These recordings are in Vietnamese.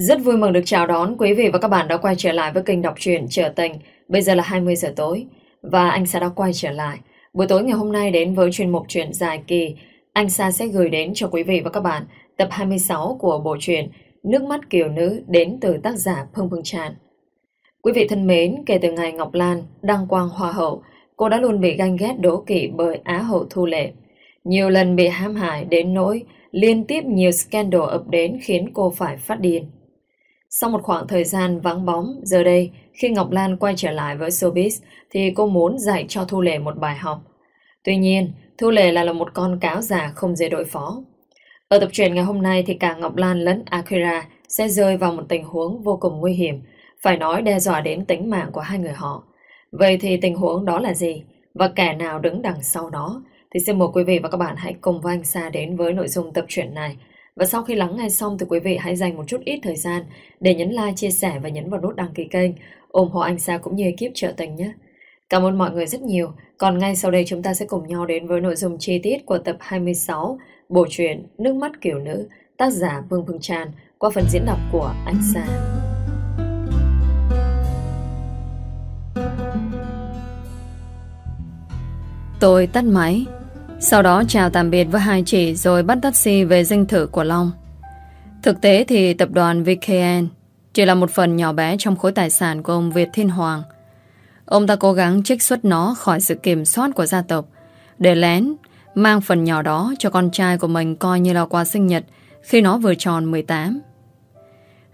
Rất vui mừng được chào đón quý vị và các bạn đã quay trở lại với kênh đọc truyện Trở Tình. Bây giờ là 20 giờ tối và anh Sa đã quay trở lại. Buổi tối ngày hôm nay đến với chuyên mục truyện dài kỳ, anh Sa sẽ gửi đến cho quý vị và các bạn tập 26 của bộ truyện Nước mắt kiều nữ đến từ tác giả Phương Phương Tràn. Quý vị thân mến, kể từ ngày Ngọc Lan đăng quang hoa hậu, cô đã luôn bị ganh ghét đố kỵ bởi Á hậu Thu Lệ. Nhiều lần bị hãm hại đến nỗi liên tiếp nhiều scandal ập đến khiến cô phải phát điên. Sau một khoảng thời gian vắng bóng, giờ đây, khi Ngọc Lan quay trở lại với showbiz, thì cô muốn dạy cho Thu Lệ một bài học. Tuy nhiên, Thu Lệ là, là một con cáo già không dễ đối phó. Ở tập truyện ngày hôm nay thì cả Ngọc Lan lẫn Akira sẽ rơi vào một tình huống vô cùng nguy hiểm, phải nói đe dọa đến tính mạng của hai người họ. Vậy thì tình huống đó là gì? Và kẻ nào đứng đằng sau đó? Thì xin mời quý vị và các bạn hãy cùng với anh Sa đến với nội dung tập truyện này. Và sau khi lắng nghe xong thì quý vị hãy dành một chút ít thời gian để nhấn like, chia sẻ và nhấn vào nút đăng ký kênh, ủng hộ anh Sa cũng như ekip trợ tình nhé. Cảm ơn mọi người rất nhiều. Còn ngay sau đây chúng ta sẽ cùng nhau đến với nội dung chi tiết của tập 26 bộ truyện Nước mắt kiểu nữ, tác giả Vương Phương Tràn qua phần diễn đọc của anh Sa. Tôi tắt máy sau đó chào tạm biệt với hai chị rồi bắt taxi về dinh thự của Long. Thực tế thì tập đoàn VKN chỉ là một phần nhỏ bé trong khối tài sản của ông Việt Thiên Hoàng. Ông ta cố gắng trích xuất nó khỏi sự kiểm soát của gia tộc, để lén mang phần nhỏ đó cho con trai của mình coi như là quà sinh nhật khi nó vừa tròn 18.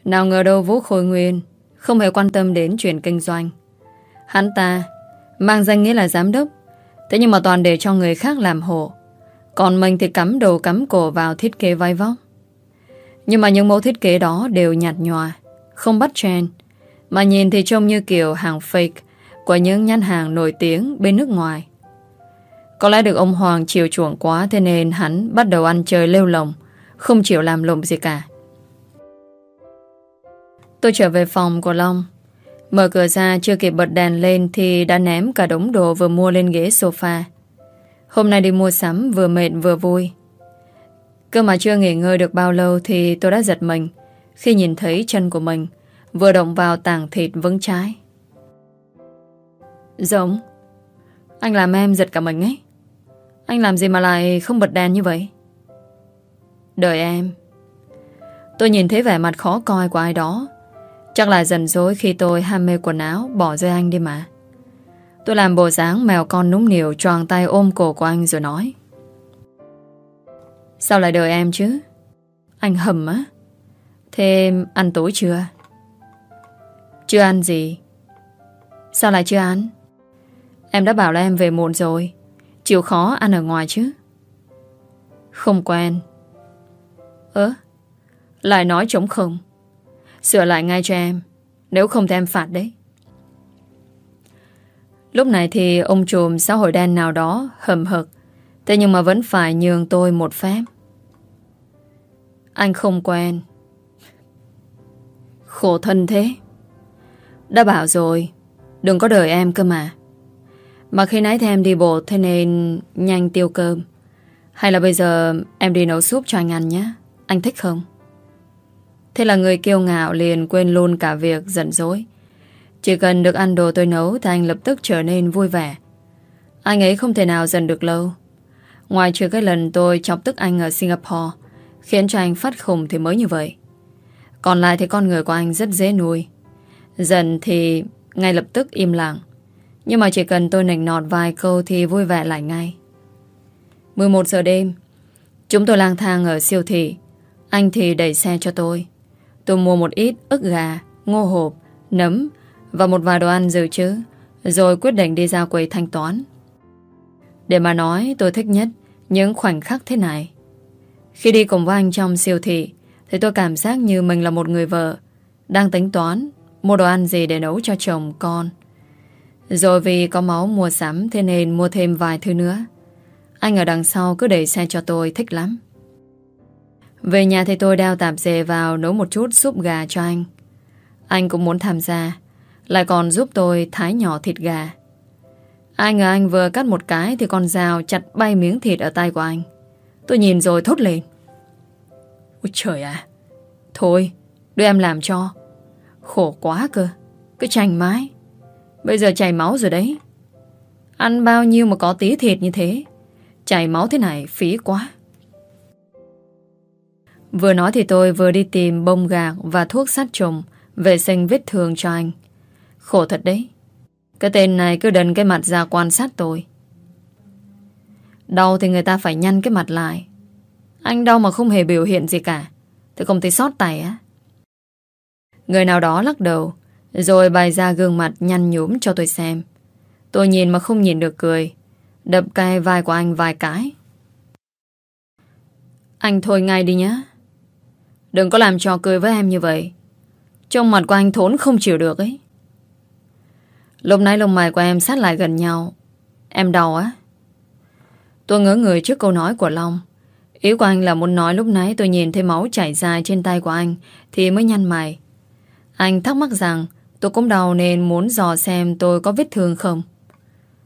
Nào ngờ đâu Vũ Khôi Nguyên không hề quan tâm đến chuyện kinh doanh. Hắn ta mang danh nghĩa là giám đốc Thế nhưng mà toàn để cho người khác làm hộ. Còn mình thì cắm đầu cắm cổ vào thiết kế vai vóc. Nhưng mà những mẫu thiết kế đó đều nhạt nhòa, Không bắt trend. Mà nhìn thì trông như kiểu hàng fake Của những nhãn hàng nổi tiếng bên nước ngoài. Có lẽ được ông Hoàng chiều chuộng quá Thế nên hắn bắt đầu ăn chơi lêu lồng, Không chịu làm lộn gì cả. Tôi trở về phòng của Long. Mở cửa ra, chưa kịp bật đèn lên thì đã ném cả đống đồ vừa mua lên ghế sofa. Hôm nay đi mua sắm, vừa mệt vừa vui. Cơ mà chưa nghỉ ngơi được bao lâu thì tôi đã giật mình khi nhìn thấy chân của mình, vừa động vào tảng thịt vững trái. Giống. Anh làm em giật cả mình ấy. Anh làm gì mà lại không bật đèn như vậy? Đợi em. Tôi nhìn thấy vẻ mặt khó coi của ai đó Chắc là dần dối khi tôi ham mê quần áo, Bỏ rơi anh đi mà. Tôi làm bộ dáng mèo con núng niều Tròn tay ôm cổ của anh rồi nói. Sao lại đợi em chứ? Anh hầm á. Thế ăn tối chưa? Chưa ăn gì. Sao lại chưa ăn? Em đã bảo là em về muộn rồi. Chịu khó ăn ở ngoài chứ. Không quen. Ơ? Lại nói trống không. Sửa lại ngay cho em, Nếu không thì em phạt đấy. Lúc này thì ông trùm xã hội đen nào đó hầm hực, Thế nhưng mà vẫn phải nhường tôi một phép. Anh không quen. Khổ thân thế. Đã bảo rồi, Đừng có đợi em cơ mà. Mà khi nãy thì em đi bộ, Thế nên nhanh tiêu cơm. Hay là bây giờ em đi nấu súp cho anh ăn nhé. Anh thích không? Thế là người kiêu ngạo liền quên luôn cả việc giận dỗi. Chỉ cần được ăn đồ tôi nấu thì anh lập tức trở nên vui vẻ. Anh ấy không thể nào dần được lâu. Ngoài trừ cái lần tôi chọc tức anh ở Singapore, khiến cho anh phát khùng thì mới như vậy. Còn lại thì con người của anh rất dễ nuôi. Dần thì ngay lập tức im lặng. Nhưng mà chỉ cần tôi nảnh nọt vài câu thì vui vẻ lại ngay. 11 giờ đêm, chúng tôi lang thang ở siêu thị. Anh thì đẩy xe cho tôi. Tôi mua một ít ức gà, ngô hộp, nấm và một vài đồ ăn dự trữ, rồi quyết định đi ra quầy thanh toán. Để mà nói tôi thích nhất những khoảnh khắc thế này. Khi đi cùng với anh trong siêu thị, thì tôi cảm giác như mình là một người vợ, đang tính toán mua đồ ăn gì để nấu cho chồng con. Rồi vì có máu mua sắm thế nên mua thêm vài thứ nữa. Anh ở đằng sau cứ để xe cho tôi thích lắm. Về nhà thì tôi đeo tạp dề vào nấu một chút súp gà cho anh. Anh cũng muốn tham gia, lại còn giúp tôi thái nhỏ thịt gà. Ai ngờ anh vừa cắt một cái thì con dao chặt bay miếng thịt ở tay của anh. Tôi nhìn rồi thốt lên. Ôi trời à! Thôi, Đưa em làm cho Khổ quá cơ Cứ chành mái Bây giờ chảy máu rồi đấy Ăn bao nhiêu mà có tí thịt như thế Chảy máu thế này phí quá Vừa nói thì tôi vừa đi tìm bông gạc và thuốc sát trùng, vệ sinh vết thương cho anh. Khổ thật đấy. Cái tên này cứ đần cái mặt ra quan sát tôi. Đau thì người ta phải nhăn cái mặt lại. Anh đau mà không hề biểu hiện gì cả. tôi không thấy sót tay á. Người nào đó lắc đầu, rồi bày ra gương mặt nhăn nhúm cho tôi xem. Tôi nhìn mà không nhìn được cười. Đập cay vai của anh vài cái. Anh thôi ngay đi nhé. Đừng có làm trò cười với em như vậy. Trong mặt của anh thốn không chịu được ấy. Lúc nãy lông mày của em sát lại gần nhau. Em đau á. Tôi ngỡ người trước câu nói của Long. Ý của anh là muốn nói lúc nãy tôi nhìn thấy máu chảy dài trên tay của anh thì mới nhăn mày. Anh thắc mắc rằng tôi cũng đau nên muốn dò xem tôi có vết thương không.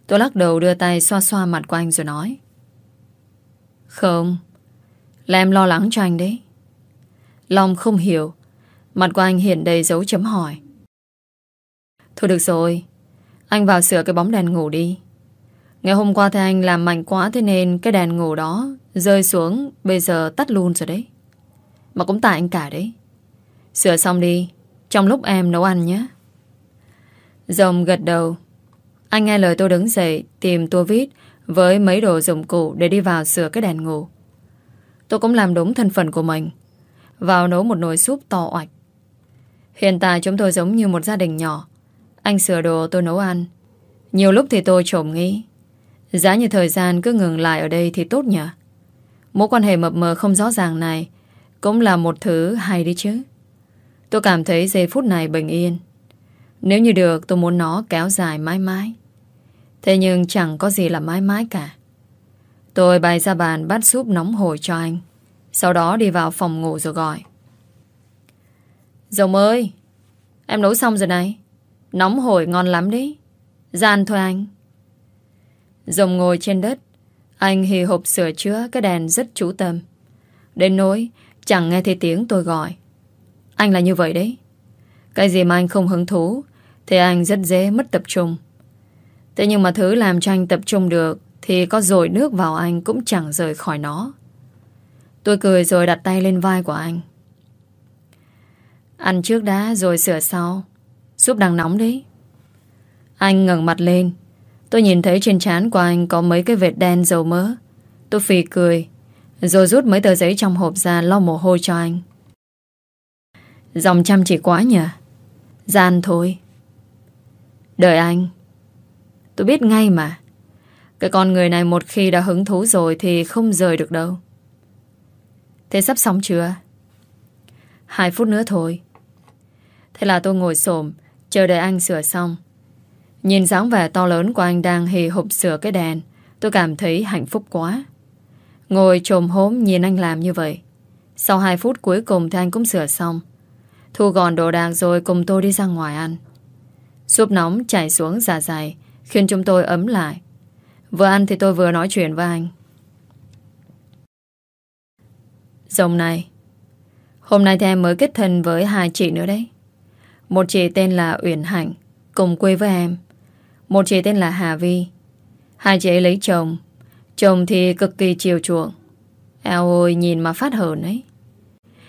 Tôi lắc đầu đưa tay xoa xoa mặt của anh rồi nói. Không, là em lo lắng cho anh đấy. Long không hiểu. Mặt của anh hiện đầy dấu chấm hỏi. Thôi được rồi, anh vào sửa cái bóng đèn ngủ đi. Ngày hôm qua thì anh làm mạnh quá thế nên cái đèn ngủ đó rơi xuống bây giờ tắt luôn rồi đấy. Mà cũng tại anh cả đấy. Sửa xong đi, trong lúc em nấu ăn nhé. Rồng gật đầu. Anh nghe lời tôi đứng dậy tìm tua vít với mấy đồ dụng cụ để đi vào sửa cái đèn ngủ. Tôi cũng làm đúng thân phận của mình. Vào nấu một nồi súp to oạch. Hiện tại chúng tôi giống như một gia đình nhỏ. Anh sửa đồ, tôi nấu ăn. Nhiều lúc thì tôi trộm nghĩ. Giá như thời gian cứ ngừng lại ở đây thì tốt nhỉ? Mối quan hệ mập mờ không rõ ràng này cũng là một thứ hay đi chứ. Tôi cảm thấy giây phút này bình yên. Nếu như được, tôi muốn nó kéo dài mãi mãi. Thế nhưng chẳng có gì là mãi mãi cả. Tôi bày ra bàn bát súp nóng hổi cho anh. Sau đó đi vào phòng ngủ rồi gọi. Dòng ơi, em nấu xong rồi này. Nóng hổi ngon lắm đấy. Gian thôi anh. Dòng ngồi trên đất. Anh hì hộp sửa chữa cái đèn rất chú tâm. Đến nỗi chẳng nghe thấy tiếng tôi gọi. Anh là như vậy đấy. Cái gì mà anh không hứng thú thì anh rất dễ mất tập trung. Thế nhưng mà thứ làm cho anh tập trung được thì có dội nước vào anh cũng chẳng rời khỏi nó. Tôi cười rồi đặt tay lên vai của anh. Ăn trước đã rồi sửa sau. Súp đang nóng đấy. Anh ngẩng mặt lên. Tôi nhìn thấy trên trán của anh có mấy cái vệt đen dầu mỡ. Tôi phì cười. Rồi rút mấy tờ giấy trong hộp ra lau mồ hôi cho anh. Dòng chăm chỉ quá nhỉ? Gian thôi. Đợi anh. Tôi biết ngay mà. Cái con người này một khi đã hứng thú rồi thì không rời được đâu. Thế sắp xong chưa? Hai phút nữa thôi. Thế là tôi ngồi xổm chờ đợi anh sửa xong. Nhìn dáng vẻ to lớn của anh đang hì hụp sửa cái đèn, tôi cảm thấy hạnh phúc quá. Ngồi trồm hốm nhìn anh làm như vậy. Sau hai phút cuối cùng thì anh cũng sửa xong. Thu gọn đồ đạc rồi cùng tôi đi ra ngoài ăn. Súp nóng chảy xuống dạ dày, khiến chúng tôi ấm lại. Vừa ăn thì tôi vừa nói chuyện với anh. Dòng này. Hôm nay thì em mới kết thân với hai chị nữa đấy. Một chị tên là Uyển Hạnh, Cùng quê với em. Một chị tên là Hà Vi. Hai chị ấy lấy chồng. Chồng thì cực kỳ chiều chuộng. Eo ơi, nhìn mà phát hờn ấy.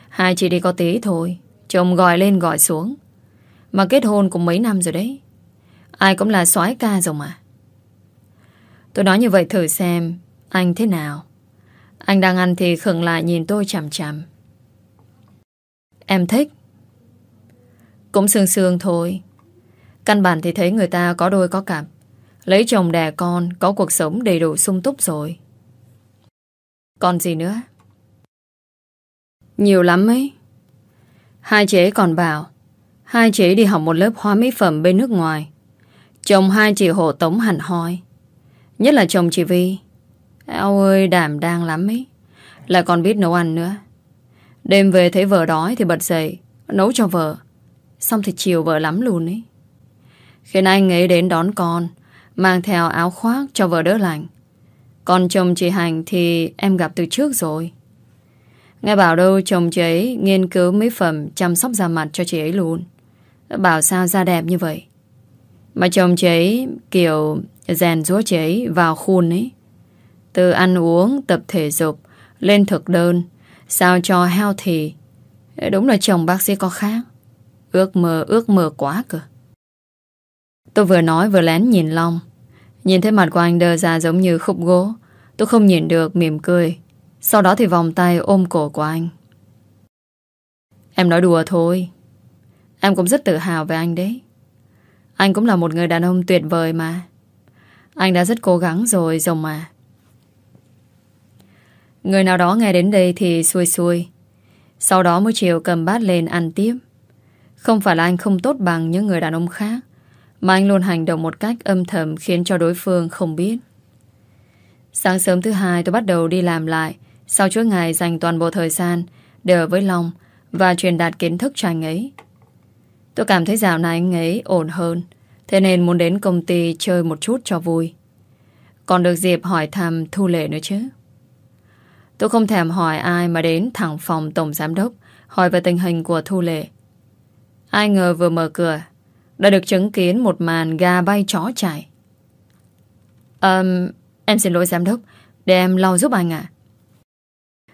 Hai chị đi có tí thôi, Chồng gọi lên gọi xuống. Mà kết hôn cũng mấy năm rồi đấy. Ai cũng là soái ca rồi mà. Tôi nói như vậy thử xem, Anh thế nào? Anh đang ăn thì khựng lại nhìn tôi chằm chằm. Em thích. Cũng sương sương thôi. Căn bản thì thấy người ta có đôi có cặp. Lấy chồng đẻ con, có cuộc sống đầy đủ sung túc rồi. Còn gì nữa? Nhiều lắm ấy. Hai chế còn bảo Hai chế đi học một lớp hóa mỹ phẩm bên nước ngoài Chồng hai chị hộ tống hẳn hoi Nhất là chồng chị Vi Eo ơi, đảm đang lắm ấy Lại còn biết nấu ăn nữa Đêm về thấy vợ đói thì bật dậy, Nấu cho vợ Xong thì chiều vợ lắm luôn ấy Khiến anh ấy đến đón con, Mang theo áo khoác cho vợ đỡ lạnh Còn chồng chị Hành thì em gặp từ trước rồi Nghe bảo đâu chồng chị ấy nghiên cứu mỹ phẩm chăm sóc da mặt cho chị ấy luôn. Bảo sao da đẹp như vậy. Mà chồng chị ấy kiểu rèn rúa chị ấy vào khuôn ấy. Từ ăn uống, tập thể dục, lên thực đơn, sao cho heo thì Đúng là chồng bác sĩ có khác. Ước mơ, ước mơ quá cơ. Tôi vừa nói vừa lén nhìn Long. Nhìn thấy mặt của anh đơ ra giống như khúc gỗ. Tôi không nhìn được mỉm cười. Sau đó thì vòng tay ôm cổ của anh. Em nói đùa thôi. Em cũng rất tự hào về anh đấy. Anh cũng là một người đàn ông tuyệt vời mà. Anh đã rất cố gắng rồi, rồng mà. Người nào đó nghe đến đây thì xuôi xuôi. Sau đó mới chiều cầm bát lên ăn tiếp. Không phải là anh không tốt bằng những người đàn ông khác, mà anh luôn hành động một cách âm thầm khiến cho đối phương không biết. Sáng sớm thứ hai tôi bắt đầu đi làm lại sau chuỗi ngày dành toàn bộ thời gian để ở với Long và truyền đạt kiến thức cho anh ấy. Tôi cảm thấy dạo này anh ấy ổn hơn Thế nên muốn đến công ty chơi một chút cho vui Còn được dịp hỏi thăm Thu Lệ nữa chứ Tôi không thèm hỏi ai mà đến thẳng phòng Tổng Giám Đốc Hỏi về tình hình của Thu Lệ. Ai ngờ vừa mở cửa Đã được chứng kiến một màn gà bay chó chạy. Um, Em xin lỗi Giám Đốc Để em lau giúp anh ạ.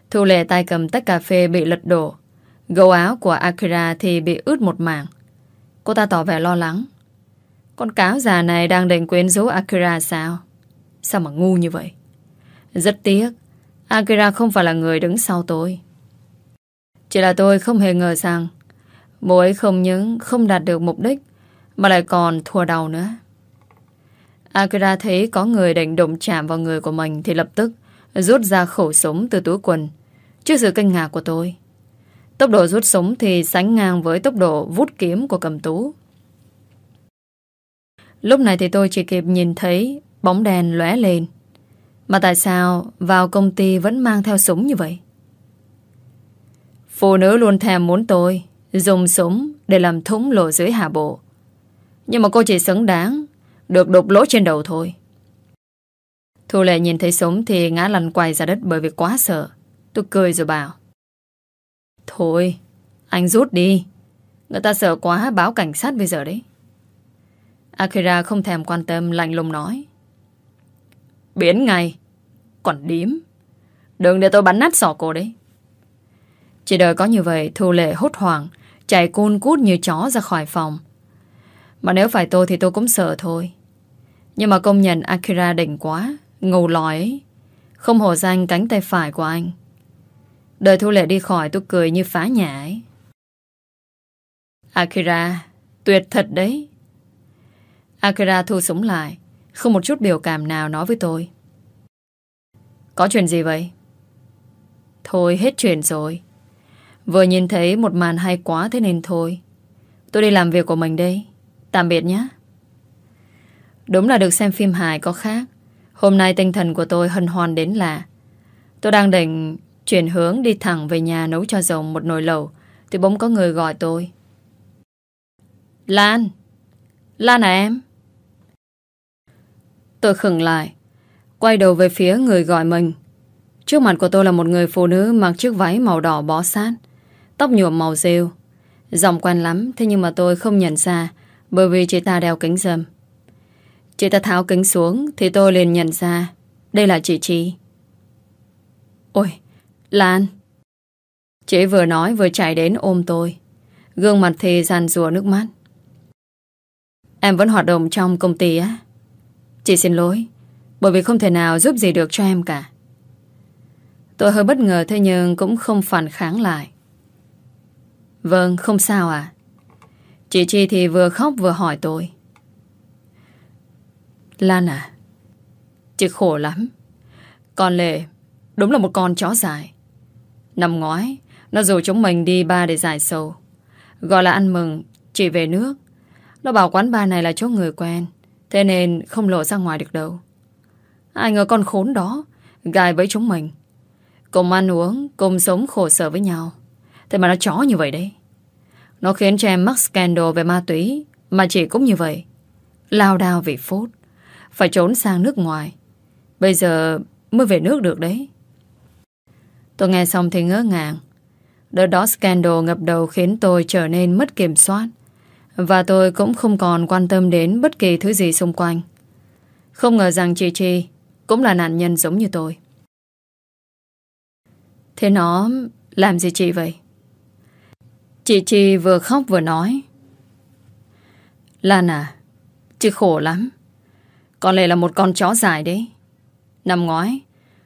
Thu Lệ tay cầm tách cà phê bị lật đổ. Gấu áo của Akira thì bị ướt một mảng. Cô ta tỏ vẻ lo lắng. Con cáo già này đang định quyến rũ Akira sao? Sao mà ngu như vậy? Rất tiếc Akira không phải là người đứng sau tôi Chỉ là tôi không hề ngờ rằng Bố ấy không những không đạt được mục đích, Mà lại còn thua đầu nữa Akira thấy có người định đụng chạm vào người của mình Thì lập tức rút ra khẩu súng từ túi quần Trước sự kinh ngạc của tôi Tốc độ rút súng thì sánh ngang với tốc độ vút kiếm của cầm tú. Lúc này thì tôi chỉ kịp nhìn thấy bóng đèn lóe lên. Mà tại sao vào công ty vẫn mang theo súng như vậy? Phụ nữ luôn thèm muốn tôi dùng súng để làm thúng lộ dưới hạ bộ. Nhưng mà cô chỉ xứng đáng được đục lỗ trên đầu thôi. Thu Lệ nhìn thấy súng thì ngã lăn quay ra đất bởi vì quá sợ. Tôi cười rồi bảo. Thôi, anh rút đi. Người ta sợ quá báo cảnh sát bây giờ đấy. Akira không thèm quan tâm lạnh lùng nói. Biến ngay. Còn điếm. Đừng để tôi bắn nát sọ cô đấy. Chỉ đợi có như vậy Thu Lệ hốt hoảng Chạy cun cút như chó ra khỏi phòng Mà nếu phải tôi thì tôi cũng sợ thôi Nhưng mà công nhận Akira đỉnh quá Ngầu lòi ấy Không hổ danh cánh tay phải của anh Đợi Thu Lệ đi khỏi tôi cười như phá nhà ấy. Akira, tuyệt thật đấy. Akira thu súng lại, không một chút biểu cảm nào nói với tôi. Có chuyện gì vậy? Thôi, hết chuyện rồi. Vừa nhìn thấy một màn hay quá thế nên thôi. Tôi đi làm việc của mình đây. Tạm biệt nhé. Đúng là được xem phim hài có khác. Hôm nay tinh thần của tôi hân hoan đến là Tôi đang định Chuyển hướng đi thẳng về nhà nấu cho rồng một nồi lẩu Thì bỗng có người gọi tôi Lan Lan à em Tôi khừng lại. Quay đầu về phía người gọi mình. Trước mặt của tôi là một người phụ nữ Mặc chiếc váy màu đỏ bó sát, Tóc nhuộm màu rêu. Giọng quen lắm, Thế nhưng mà tôi không nhận ra, Bởi vì chị ta đeo kính dâm Chị ta tháo kính xuống Thì tôi liền nhận ra, Đây là chị Chi. Ôi Lan Chị vừa nói vừa chạy đến ôm tôi. Gương mặt thì ràn rùa nước mắt. Em vẫn hoạt động trong công ty á. Chị xin lỗi, Bởi vì không thể nào giúp gì được cho em cả. Tôi hơi bất ngờ Thế nhưng cũng không phản kháng lại. Vâng không sao à Chị Chi thì vừa khóc vừa hỏi tôi. Lan à Chị khổ lắm. Con Lệ Đúng là một con chó dài Năm ngoái, Nó rủ chúng mình đi ba để giải sầu. Gọi là ăn mừng, chị về nước. Nó bảo quán ba này là chỗ người quen. Thế nên không lộ ra ngoài được đâu. Ai ngờ con khốn đó Gài với chúng mình. Cùng ăn uống, Cùng sống khổ sở với nhau. Thế mà nó chó như vậy đấy. Nó khiến cho em mắc scandal về ma túy, Mà chị cũng như vậy. Lao đao vì phốt, Phải trốn sang nước ngoài. Bây giờ mới về nước được đấy. Tôi nghe xong thì ngỡ ngàng. Đợt đó scandal ngập đầu khiến tôi trở nên mất kiểm soát. Và tôi cũng không còn quan tâm đến bất kỳ thứ gì xung quanh. Không ngờ rằng chị Chi cũng là nạn nhân giống như tôi. Thế nó làm gì chị vậy? Chị Chi vừa khóc vừa nói. Lan à, chị khổ lắm. Con lẽ là một con chó dài đấy. Năm ngoái,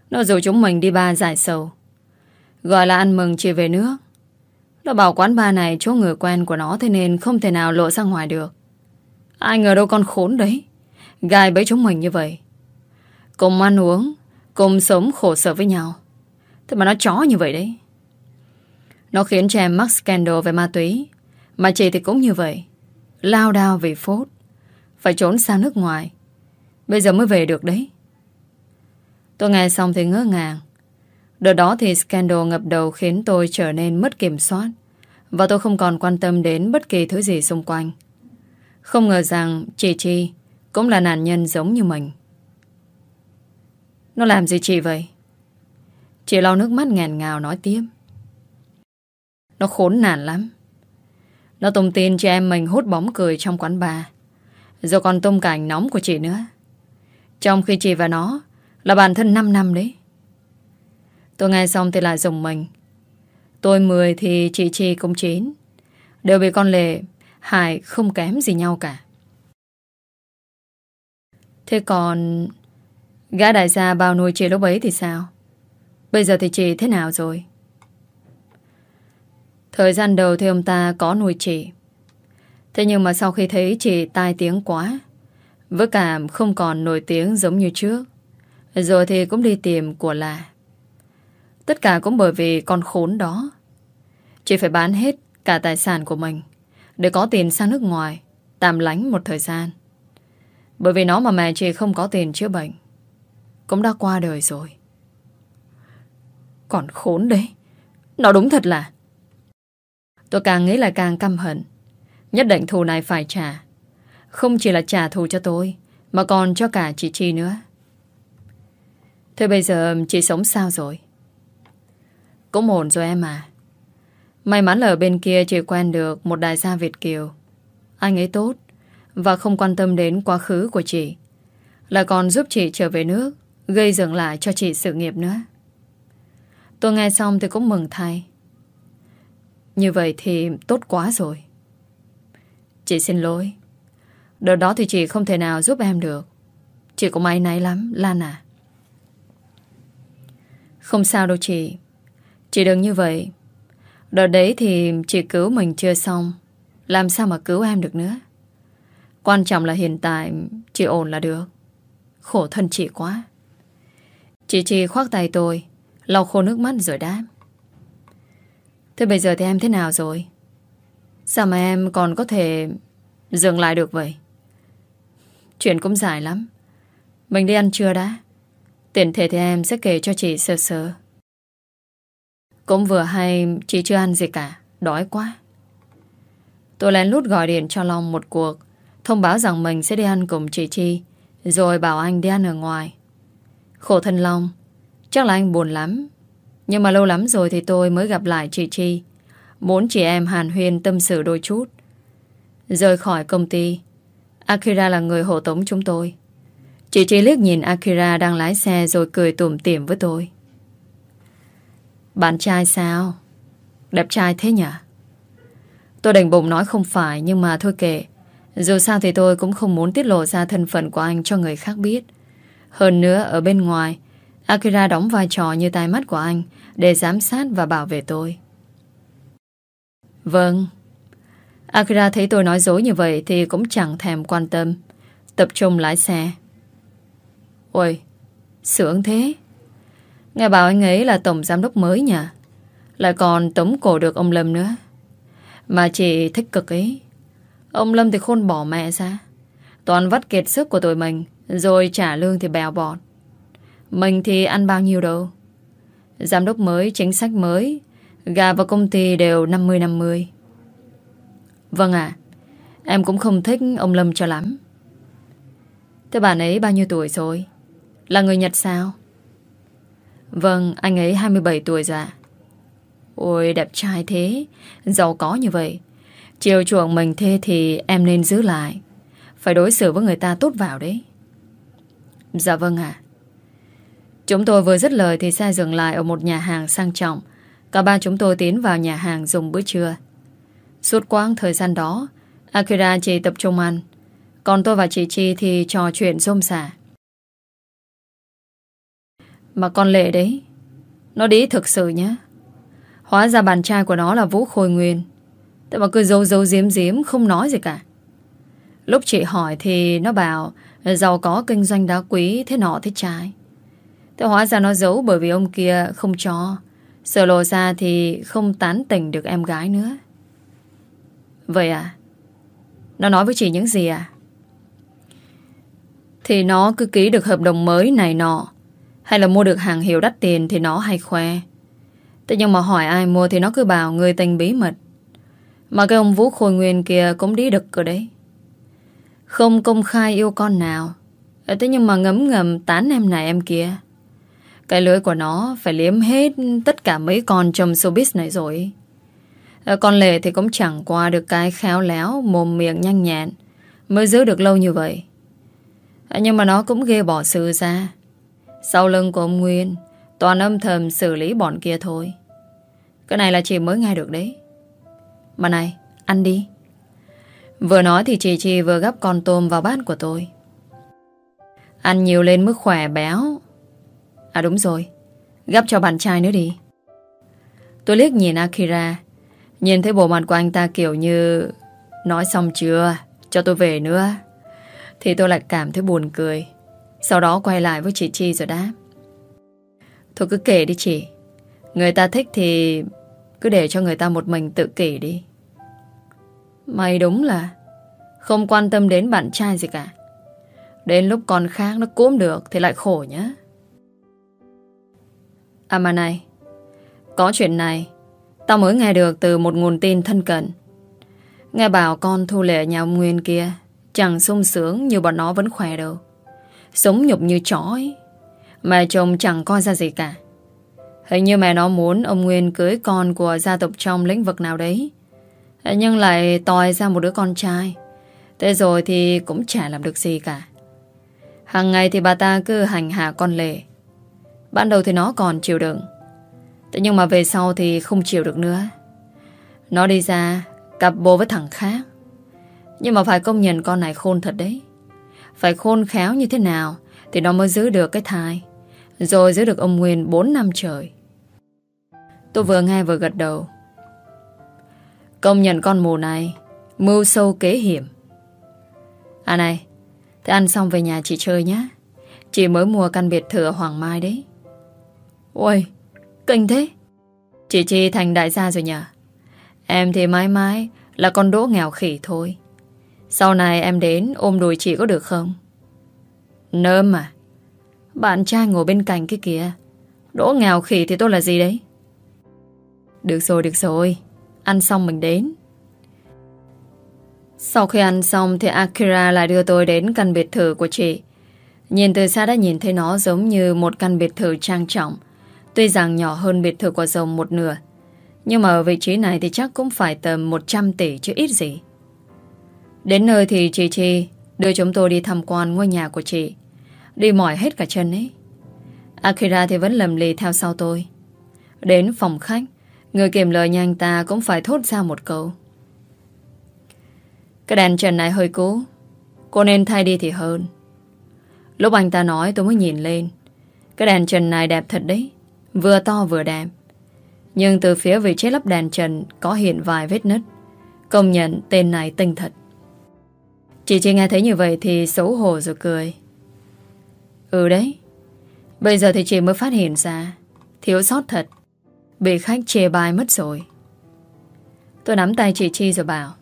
nó rủ chúng mình đi ba giải sầu. Gọi là ăn mừng chị về nước. Nó bảo quán ba này chỗ người quen của nó thế nên không thể nào lộ ra ngoài được. Ai ngờ đâu con khốn đấy. Gai bấy chúng mình như vậy. Cùng ăn uống, cùng sống khổ sở với nhau. Thế mà nó chó như vậy đấy. Nó khiến cho em mắc scandal về ma túy. Mà chị thì cũng như vậy. Lao đao vì phốt. Phải trốn sang nước ngoài. Bây giờ mới về được đấy. Tôi nghe xong thì ngỡ ngàng. Đợt đó thì scandal ngập đầu khiến tôi trở nên mất kiểm soát. Và tôi không còn quan tâm đến bất kỳ thứ gì xung quanh. Không ngờ rằng chị Chi cũng là nạn nhân giống như mình. Nó làm gì chị vậy? Chị lau nước mắt ngàn ngào nói tiếp. Nó khốn nạn lắm. Nó tung tin cho em mình hút bóng cười trong quán bar. Rồi còn tung cảnh nóng của chị nữa. Trong khi chị và nó là bạn thân 5 năm đấy. Tôi nghe xong thì lại dùng mình. Tôi 10 thì chị Chi cũng 9. Đều bị con Lệ hại không kém gì nhau cả. Thế còn Gã đại gia bao nuôi chị lúc ấy thì sao Bây giờ thì chị thế nào rồi Thời gian đầu thì ông ta có nuôi chị Thế nhưng mà sau khi thấy chị tai tiếng quá, Với cả không còn nổi tiếng giống như trước, Rồi thì cũng đi tìm của là Tất cả cũng bởi vì con khốn đó Chị phải bán hết cả tài sản của mình Để có tiền sang nước ngoài Tạm lánh một thời gian Bởi vì nó mà mẹ chị không có tiền chữa bệnh cũng đã qua đời rồi. Còn khốn đấy. Nó đúng thật là... Tôi càng nghĩ là càng căm hận. Nhất định thù này phải trả. Không chỉ là trả thù cho tôi, mà còn cho cả chị Chi nữa. Thế bây giờ chị sống sao rồi? Cũng ổn rồi em à. May mắn là ở bên kia chị quen được một đại gia Việt Kiều. Anh ấy tốt và không quan tâm đến quá khứ của chị. Là còn giúp chị trở về nước, Gây dựng lại cho chị sự nghiệp nữa. Tôi nghe xong thì cũng mừng thay. Như vậy thì tốt quá rồi. Chị xin lỗi. Đợt đó thì chị không thể nào giúp em được. Chị cũng may náy lắm, Lan à Không sao đâu chị. Chị đừng như vậy, Đợt đấy thì chị cứu mình chưa xong. Làm sao mà cứu em được nữa? Quan trọng là hiện tại Chị ổn là được. Khổ thân chị quá. Chị Chi khoác tay tôi, lau khô nước mắt rồi đáp. Thế bây giờ thì em thế nào rồi? Sao mà em còn có thể dừng lại được vậy? Chuyện cũng dài lắm. Mình đi ăn trưa đã. Tiện thể thì em sẽ kể cho chị sơ sơ. Cũng vừa hay Chị chưa ăn gì cả, Đói quá. Tôi lén lút gọi điện cho Long một cuộc, Thông báo rằng mình sẽ đi ăn cùng chị Chi, Rồi bảo anh đi ăn ở ngoài. Khổ thân Long, Chắc là anh buồn lắm, Nhưng mà lâu lắm rồi thì tôi mới gặp lại chị Chi, Muốn chị em hàn huyên tâm sự đôi chút. Rời khỏi công ty, Akira là người hộ tống chúng tôi. Chị Chi liếc nhìn Akira đang lái xe Rồi cười tủm tỉm với tôi. Bạn trai sao? Đẹp trai thế nhỉ? Tôi đành bụng nói không phải, Nhưng mà thôi kệ. Dù sao thì tôi cũng không muốn tiết lộ ra thân phận của anh cho người khác biết. Hơn nữa, ở bên ngoài, Akira đóng vai trò như tai mắt của anh Để giám sát và bảo vệ tôi. Vâng. Akira thấy tôi nói dối như vậy Thì cũng chẳng thèm quan tâm. Tập trung lái xe. Ôi, Sướng thế. Nghe bảo anh ấy là tổng giám đốc mới nhỉ? Lại còn tống cổ được ông Lâm nữa. Mà chị thích cực ấy. Ông Lâm thì khôn bỏ mẹ ra. Toàn vắt kiệt sức của tụi mình rồi trả lương thì bèo bọt. Mình thì ăn bao nhiêu đâu. Giám đốc mới, chính sách mới Gà và công ty đều 50-50 Vâng ạ. Em cũng không thích ông Lâm cho lắm. Thế bạn ấy bao nhiêu tuổi rồi? Là người Nhật sao? Vâng, anh ấy 27 tuổi già. Ôi, đẹp trai thế, giàu có như vậy. Chiều chuộng mình thế thì em nên giữ lại. Phải đối xử với người ta tốt vào đấy. Dạ vâng ạ. Chúng tôi vừa dứt lời thì xe dừng lại ở một nhà hàng sang trọng. Cả ba chúng tôi tiến vào nhà hàng dùng bữa trưa. Suốt quãng thời gian đó, Akira chỉ tập trung ăn. Còn tôi và chị Chi thì trò chuyện rôm xả. Mà con Lệ đấy, nó đi thực sự nhá. Hóa ra bạn trai của nó là Vũ Khôi Nguyên. Thế mà cứ dâu dâu diếm diếm không nói gì cả. Lúc chị hỏi thì nó bảo giàu có kinh doanh đá quý thế nọ thế trái. Thế hóa ra nó giấu bởi vì ông kia không cho. Sợ lộ ra thì không tán tỉnh được em gái nữa. Vậy à? Nó nói với chị những gì à? Thì nó cứ ký được hợp đồng mới này nọ hay là mua được hàng hiệu đắt tiền Thì nó hay khoe? Thế nhưng mà hỏi ai mua thì nó cứ bảo Người tình bí mật. Mà cái ông Vũ Khôi Nguyên kia cũng đi đực rồi đấy. Không công khai yêu con nào. Thế nhưng mà ngấm ngầm tán em này em kia. Cái lưỡi của nó Phải liếm hết tất cả mấy con trong showbiz này rồi. Con Lệ thì cũng chẳng qua được cái khéo léo, Mồm miệng nhanh nhẹn Mới giữ được lâu như vậy. Nhưng mà nó cũng ghê bỏ sự ra. Sau lưng của ông Nguyên, Toàn âm thầm xử lý bọn kia thôi. Cái này là chị mới nghe được đấy. Mà này, Ăn đi. Vừa nói thì chị Chi vừa gắp con tôm vào bát của tôi. Ăn nhiều lên mức khỏe béo. À đúng rồi, Gắp cho bạn trai nữa đi. Tôi liếc nhìn Akira, Nhìn thấy bộ mặt của anh ta kiểu như Nói xong chưa, Cho tôi về nữa. Thì tôi lại cảm thấy buồn cười. Sau đó quay lại với chị Chi rồi đáp. Thôi cứ kể đi chị. Người ta thích thì Cứ để cho người ta một mình tự kể đi. Mày đúng là Không quan tâm đến bạn trai gì cả. Đến lúc con khác nó cốm được Thì lại khổ nhá. À mà này, Có chuyện này, Tao mới nghe được từ một nguồn tin thân cận. Nghe bảo con thu lệ nhà ông Nguyên kia, Chẳng sung sướng như bọn nó vẫn khỏe đâu. Sống nhục như chó ấy. Mẹ chồng chẳng coi ra gì cả. Hình như mẹ nó muốn ông Nguyên cưới con của gia tộc trong lĩnh vực nào đấy. Nhưng lại tòi ra một đứa con trai. Thế rồi thì cũng chả làm được gì cả. Hàng ngày thì bà ta cứ hành hạ con lệ Ban đầu thì nó còn chịu đựng. Thế nhưng mà về sau thì không chịu được nữa. Nó đi ra Cặp bồ với thằng khác. Nhưng mà phải công nhận con này khôn thật đấy. Phải khôn khéo như thế nào Thì nó mới giữ được cái thai. Rồi giữ được ông Nguyên 4 năm trời. Tôi vừa nghe vừa gật đầu. Công nhận con mù này, Mưu sâu kế hiểm. À này, Thế ăn xong về nhà chị chơi nhé Chị mới mua căn biệt thự ở Hoàng Mai đấy. Ôi, Kinh thế. Chị Chi thành đại gia rồi nhỉ? Em thì mãi mãi là con đỗ nghèo khỉ thôi. Sau này em đến ôm đùi chị có được không? Nơm à? Bạn trai ngồi bên cạnh cái kìa Đỗ nghèo khỉ thì tôi là gì đấy? Được rồi được rồi. Ăn xong mình đến. Sau khi ăn xong Thì Akira lại đưa tôi đến căn biệt thự của chị. Nhìn từ xa đã nhìn thấy nó giống như một căn biệt thự trang trọng. Tuy rằng nhỏ hơn biệt thự của rồng một nửa, Nhưng mà ở vị trí này thì chắc cũng phải tầm 100 tỷ chứ ít gì. Đến nơi thì chị Chi đưa chúng tôi đi tham quan ngôi nhà của chị. Đi mỏi hết cả chân ấy. Akira thì vẫn lầm lì theo sau tôi. Đến phòng khách, Người kiềm lời nhanh ta cũng phải thốt ra một câu. Cái đèn trần này hơi cũ, Cô nên thay đi thì hơn. Lúc anh ta nói tôi mới nhìn lên, Cái đèn trần này đẹp thật đấy, Vừa to vừa đẹp. Nhưng từ phía vị trí lắp đèn trần Có hiện vài vết nứt, Công nhận tên này tinh thật. Chị chỉ nghe thấy như vậy Thì xấu hổ rồi cười. Ừ đấy, Bây giờ thì chị mới phát hiện ra, Thiếu sót thật, Bị khách chê bai mất rồi. Tôi nắm tay chị Chi rồi bảo,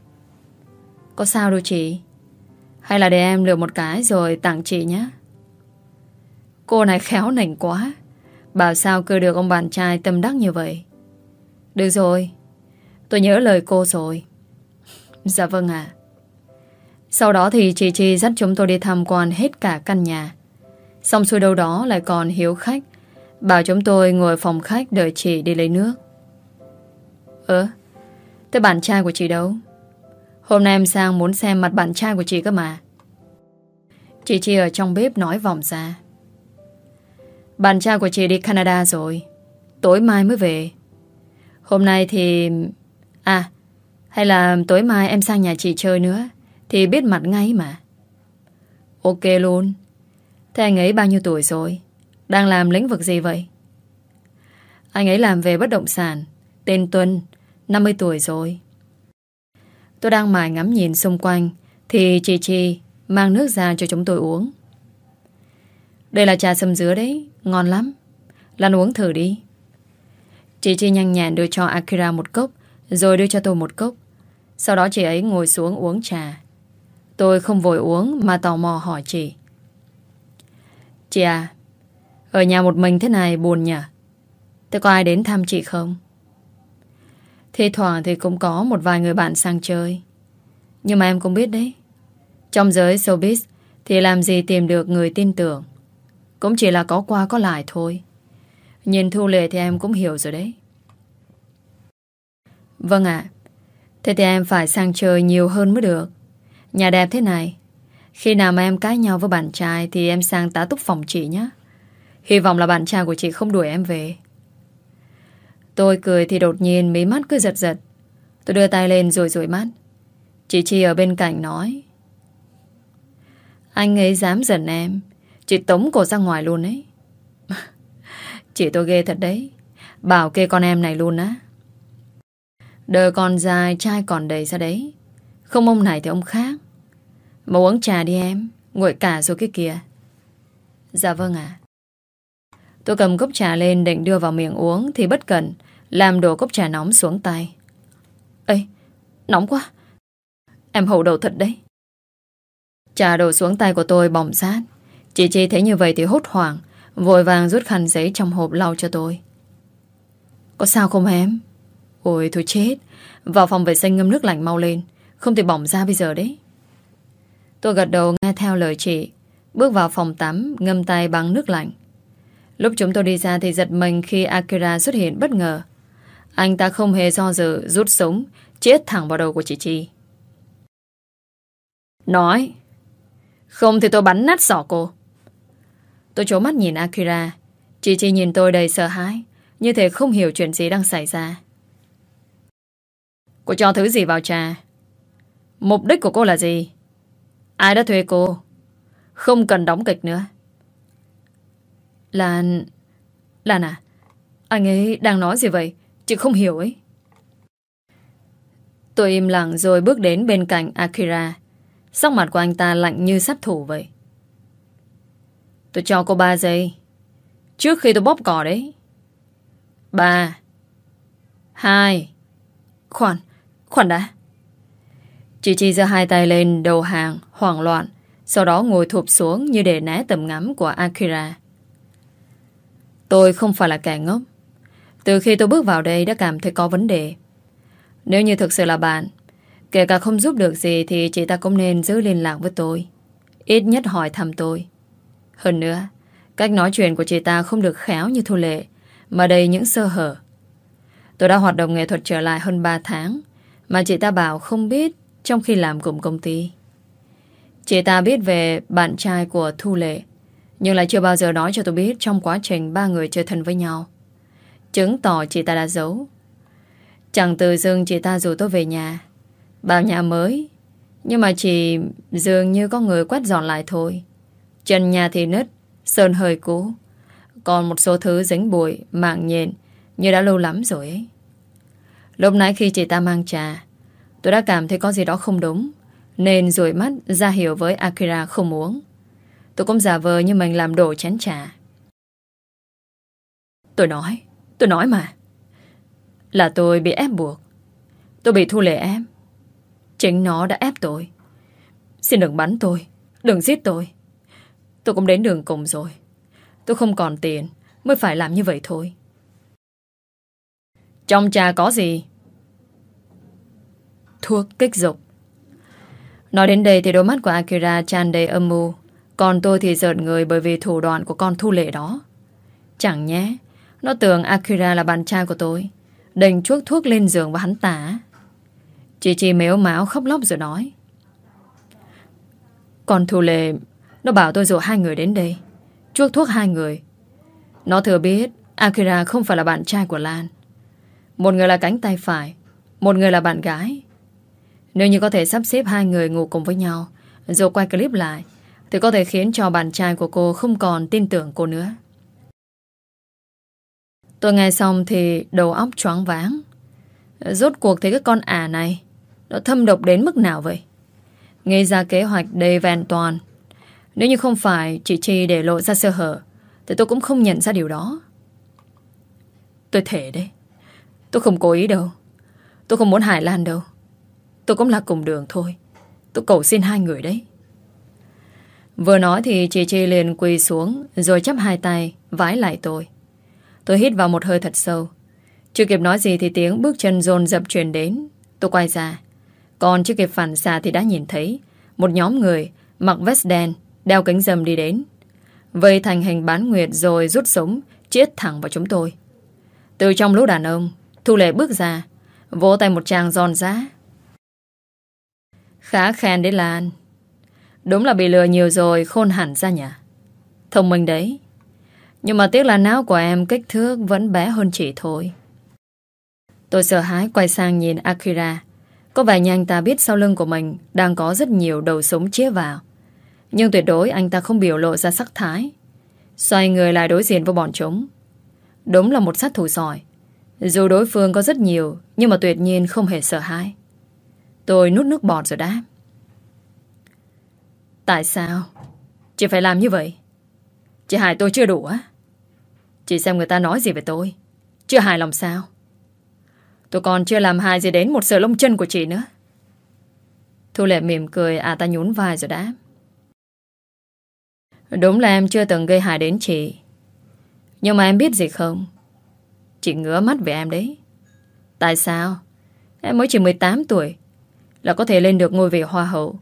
Có sao đâu chị, Hay là để em lừa một cái rồi tặng chị nhé Cô này khéo nảnh quá, Bảo sao cứ được ông bạn trai tâm đắc như vậy. Được rồi, Tôi nhớ lời cô rồi. Dạ vâng ạ. Sau đó thì chị Chi dắt chúng tôi đi tham quan hết cả căn nhà. Xong xuôi đâu đó lại còn hiếu khách. Bảo chúng tôi ngồi phòng khách đợi chị đi lấy nước. Ơ, Thế bạn trai của chị đâu? Hôm nay em sang muốn xem mặt bạn trai của chị cơ mà. Chị Chi ở trong bếp nói vòng ra. Bạn trai của chị đi Canada rồi. Tối mai mới về. Hôm nay thì... À Hay là tối mai em sang nhà chị chơi nữa? Thì biết mặt ngay mà. Ok luôn. Thế anh ấy bao nhiêu tuổi rồi? Đang làm lĩnh vực gì vậy? Anh ấy làm về bất động sản, Tên Tuân 50 tuổi rồi. Tôi đang mải ngắm nhìn xung quanh, Thì chị Chi Mang nước ra cho chúng tôi uống. Đây là trà sâm dứa đấy, Ngon lắm. Lan uống thử đi. Chị Chi nhanh nhẹn đưa cho Akira một cốc, Rồi đưa cho tôi một cốc. Sau đó chị ấy ngồi xuống uống trà. Tôi không vội uống Mà tò mò hỏi chị. Chị à Ở nhà một mình thế này buồn nhỉ? Thế có ai đến thăm chị không? Thì thoảng thì cũng có Một vài người bạn sang chơi. Nhưng mà em cũng biết đấy, Trong giới showbiz Thì làm gì tìm được người tin tưởng. Cũng chỉ là có qua có lại thôi. Nhìn Thu Lệ thì em cũng hiểu rồi đấy. Vâng ạ. Thế thì em phải sang chơi nhiều hơn mới được. Nhà đẹp thế này, Khi nào mà em cãi nhau với bạn trai Thì em sang tá túc phòng chị nhé. Hy vọng là bạn trai của chị không đuổi em về. Tôi cười thì đột nhiên mí mắt cứ giật giật. Tôi đưa tay lên rồi rủi mắt. Chị Chi ở bên cạnh nói, Anh ấy dám giận em. Chị tống cổ ra ngoài luôn ấy. Chị tôi ghê thật đấy. Bảo kê con em này luôn á. Đời còn dài Trai còn đầy ra đấy. Không ông này thì ông khác. Mà uống trà đi em, Nguội cả rồi cái kìa Dạ vâng ạ. Tôi cầm cốc trà lên định đưa vào miệng uống Thì bất cẩn, Làm đổ cốc trà nóng xuống tay. Ê, nóng quá. Em hậu đầu thật đấy. Trà đổ xuống tay của tôi bỏng sát Chị Chi thấy như vậy thì hốt hoảng, Vội vàng rút khăn giấy trong hộp lau cho tôi. Có sao không em? Ôi, thôi chết. Vào phòng vệ sinh ngâm nước lạnh mau lên. Không thể bỏng ra bây giờ đấy. Tôi gật đầu nghe theo lời chị, Bước vào phòng tắm, Ngâm tay bằng nước lạnh. Lúc chúng tôi đi ra thì giật mình Khi Akira xuất hiện bất ngờ. Anh ta không hề do dự, rút súng, Chết thẳng vào đầu của chị Chi. Nói, Không thì tôi bắn nát sỏ cô. Tôi trố mắt nhìn Akira. Chị Chi nhìn tôi đầy sợ hãi, Như thể không hiểu chuyện gì đang xảy ra. Cô cho thứ gì vào trà? Mục đích của cô là gì? Ai đã thuê cô? Không cần đóng kịch nữa. Lan Lan à? Anh ấy đang nói gì vậy? Chị không hiểu ấy. Tôi im lặng rồi bước đến bên cạnh Akira. Sắc mặt của anh ta lạnh như sát thủ vậy. Tôi cho cô 3 giây. Trước khi tôi bóp cỏ đấy. 3 2 Khoan, khoan đã. Chị Chi giơ hai tay lên đầu hàng, hoảng loạn, sau đó ngồi thụp xuống như để né tầm ngắm của Akira. Tôi không phải là kẻ ngốc. Từ khi tôi bước vào đây đã cảm thấy có vấn đề. Nếu như thực sự là bạn, kể cả không giúp được gì thì chị ta cũng nên giữ liên lạc với tôi. Ít nhất hỏi thăm tôi. Hơn nữa, cách nói chuyện của chị ta không được khéo như Thu Lệ, mà đầy những sơ hở. Tôi đã hoạt động nghệ thuật trở lại hơn 3 tháng, mà chị ta bảo không biết trong khi làm cùng công ty. Chị ta biết về bạn trai của Thu Lệ, nhưng lại chưa bao giờ nói cho tôi biết trong quá trình ba người chơi thân với nhau. Chứng tỏ chị ta đã giấu. Chẳng từ dưng chị ta rủ tôi về nhà. vào nhà mới, nhưng mà chỉ dường như có người quét dọn lại thôi. trần nhà thì nứt, sơn hơi cũ. Còn một số thứ dính bụi, mạng nhện, như đã lâu lắm rồi ấy. Lúc nãy khi chị ta mang trà, tôi đã cảm thấy có gì đó không đúng, nên rủi mắt ra hiểu với Akira không uống. Tôi cũng giả vờ như mình làm đổ chén trà. Tôi nói, tôi nói mà. Là tôi bị ép buộc. Tôi bị thu lệ em Chính nó đã ép tôi. Xin đừng bắn tôi, đừng giết tôi. Tôi cũng đến đường cùng rồi Tôi không còn tiền Mới phải làm như vậy thôi Trong trà có gì? Thuốc kích dục. Nói đến đây thì đôi mắt của Akira tràn đầy âm mưu Còn tôi thì giợt người bởi vì thủ đoạn của con thu lệ đó. Chẳng nhé Nó tưởng Akira là bạn trai của tôi, Đành chuốc thuốc lên giường và hắn tả. Chị Chi mếu máu khóc lóc rồi nói Còn Thu Lệ, Nó bảo tôi dụ hai người đến đây, Chuốc thuốc hai người. Nó thừa biết Akira không phải là bạn trai của Lan. Một người là cánh tay phải, Một người là bạn gái. Nếu như có thể sắp xếp hai người ngủ cùng với nhau Rồi quay clip lại, Thì có thể khiến cho bạn trai của cô Không còn tin tưởng cô nữa. Tôi nghe xong thì đầu óc choáng váng. Rốt cuộc thì cái con ả này, Nó thâm độc đến mức nào vậy? Nghĩ ra kế hoạch đầy vẹn toàn. Nếu như không phải Chị Chi để lộ ra sơ hở, Thì tôi cũng không nhận ra điều đó. Tôi thể đấy. Tôi không cố ý đâu. Tôi không muốn hại Lan đâu. Tôi cũng là cùng đường thôi. Tôi cầu xin hai người đấy. Vừa nói thì chị Chi liền quỳ xuống, Rồi chắp hai tay, Vái lại tôi. Tôi hít vào một hơi thật sâu. Chưa kịp nói gì thì tiếng bước chân dồn dập truyền đến. Tôi quay ra. Còn chưa kịp phản xạ thì đã nhìn thấy Một nhóm người mặc vest đen, Đeo kính dầm đi đến. Vây thành hình bán nguyệt rồi rút súng, Chiết thẳng vào chúng tôi. Từ trong lũ đàn ông, Thu Lệ bước ra, Vỗ tay một tràng giòn giá Khá khen đấy Lan. Đúng là bị lừa nhiều rồi, Khôn hẳn ra nhỉ? Thông minh đấy. Nhưng mà tiếc là não của em kích thước Vẫn bé hơn chị thôi. Tôi sợ hãi quay sang nhìn Akira. Có vẻ như anh ta biết sau lưng của mình Đang có rất nhiều đầu súng chĩa vào. Nhưng tuyệt đối anh ta không biểu lộ ra sắc thái. Xoay người lại đối diện với bọn chúng. Đúng là một sát thủ giỏi. Dù đối phương có rất nhiều, Nhưng mà tuyệt nhiên không hề sợ hãi. Tôi nút nước bọt rồi đáp. Tại sao? Chị phải làm như vậy. Chị hại tôi chưa đủ á. Chị xem người ta nói gì về tôi. Chưa hài lòng sao? Tôi còn chưa làm hại gì đến một sợi lông chân của chị nữa. Thu Lệ mỉm cười À ta nhún vai rồi đáp. Đúng là em chưa từng gây hại đến chị. Nhưng mà em biết gì không? Chị ngứa mắt về em đấy. Tại sao? Em mới chỉ 18 tuổi là có thể lên được ngôi vị hoa hậu.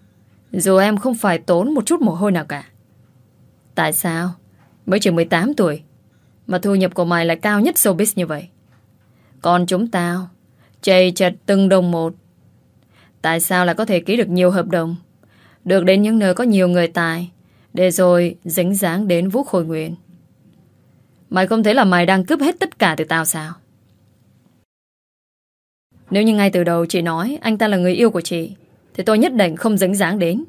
Dù em không phải tốn một chút mồ hôi nào cả. Tại sao? Mới chỉ 18 tuổi, Mà thu nhập của mày lại cao nhất showbiz như vậy. Còn chúng tao Chày chật từng đồng một. Tại sao lại có thể ký được nhiều hợp đồng, Được đến những nơi có nhiều người tài, Để rồi dính dáng đến Vũ Khôi Nguyên? Mày không thấy là mày đang cướp hết tất cả từ tao sao? Nếu như ngay từ đầu chị nói Anh ta là người yêu của chị, Thì tôi nhất định không dính dáng đến.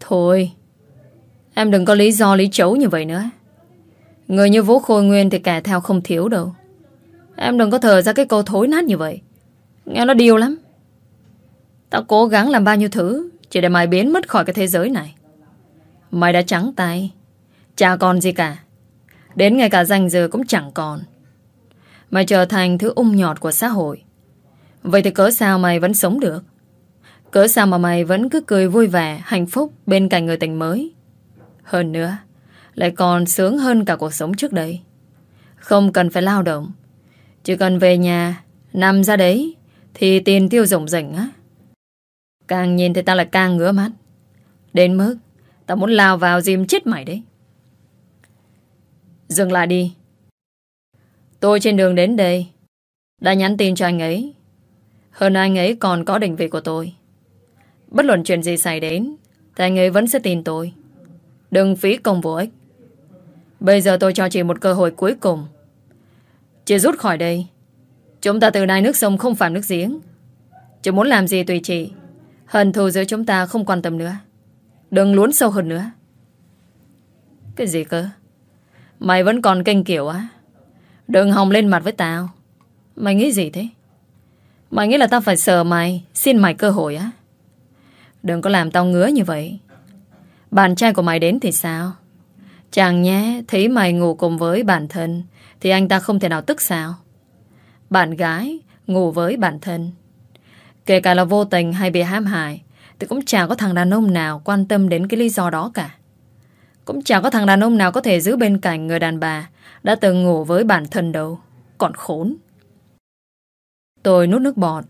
Thôi, Em đừng có lý do lý chấu như vậy nữa. Người như Vũ Khôi Nguyên Thì kẻ theo không thiếu đâu. Em đừng có thở ra cái câu thối nát như vậy. Nghe nó điêu lắm. Tao cố gắng làm bao nhiêu thứ Chỉ để mày biến mất khỏi cái thế giới này. Mày đã trắng tay, Chả còn gì cả. Đến ngay cả danh dự cũng chẳng còn. Mày trở thành thứ ung nhọt của xã hội. Vậy thì cớ sao mày vẫn sống được? Cớ sao mà mày vẫn cứ cười vui vẻ, Hạnh phúc bên cạnh người tình mới? Hơn nữa, Lại còn sướng hơn cả cuộc sống trước đây. Không cần phải lao động. Chỉ cần về nhà, Nằm ra đấy, Thì tiền tiêu rủng rỉnh á. Càng nhìn thì tao lại càng ngứa mắt. Đến mức Tao muốn lao vào dìm chết mày đấy. Dừng lại đi. Tôi trên đường đến đây, Đã nhắn tin cho anh ấy. Hơn anh ấy còn có định vị của tôi. Bất luận chuyện gì xảy đến, Thì anh ấy vẫn sẽ tin tôi. Đừng phí công vô ích. Bây giờ tôi cho chị một cơ hội cuối cùng. Chị rút khỏi đây. Chúng ta từ nay nước sông không phạm nước giếng. Chị muốn làm gì tùy chị. Hận thù giữa chúng ta không quan tâm nữa. Đừng luốn sâu hơn nữa. Cái gì cơ? Mày vẫn còn kênh kiểu á. Đừng hòng lên mặt với tao. Mày nghĩ gì thế? Mày nghĩ là tao phải sợ mày, Xin mày cơ hội á? Đừng có làm tao ngứa như vậy. Bạn trai của mày đến thì sao? Chàng nhé, Thấy mày ngủ cùng với bản thân, Thì anh ta không thể nào tức sao? Bạn gái, ngủ với bản thân. Kể cả là vô tình hay bị hãm hại, Thì cũng chẳng có thằng đàn ông nào Quan tâm đến cái lý do đó cả. Cũng chẳng có thằng đàn ông nào Có thể giữ bên cạnh người đàn bà Đã từng ngủ với bản thân đâu Còn khốn Tôi nút nước bọt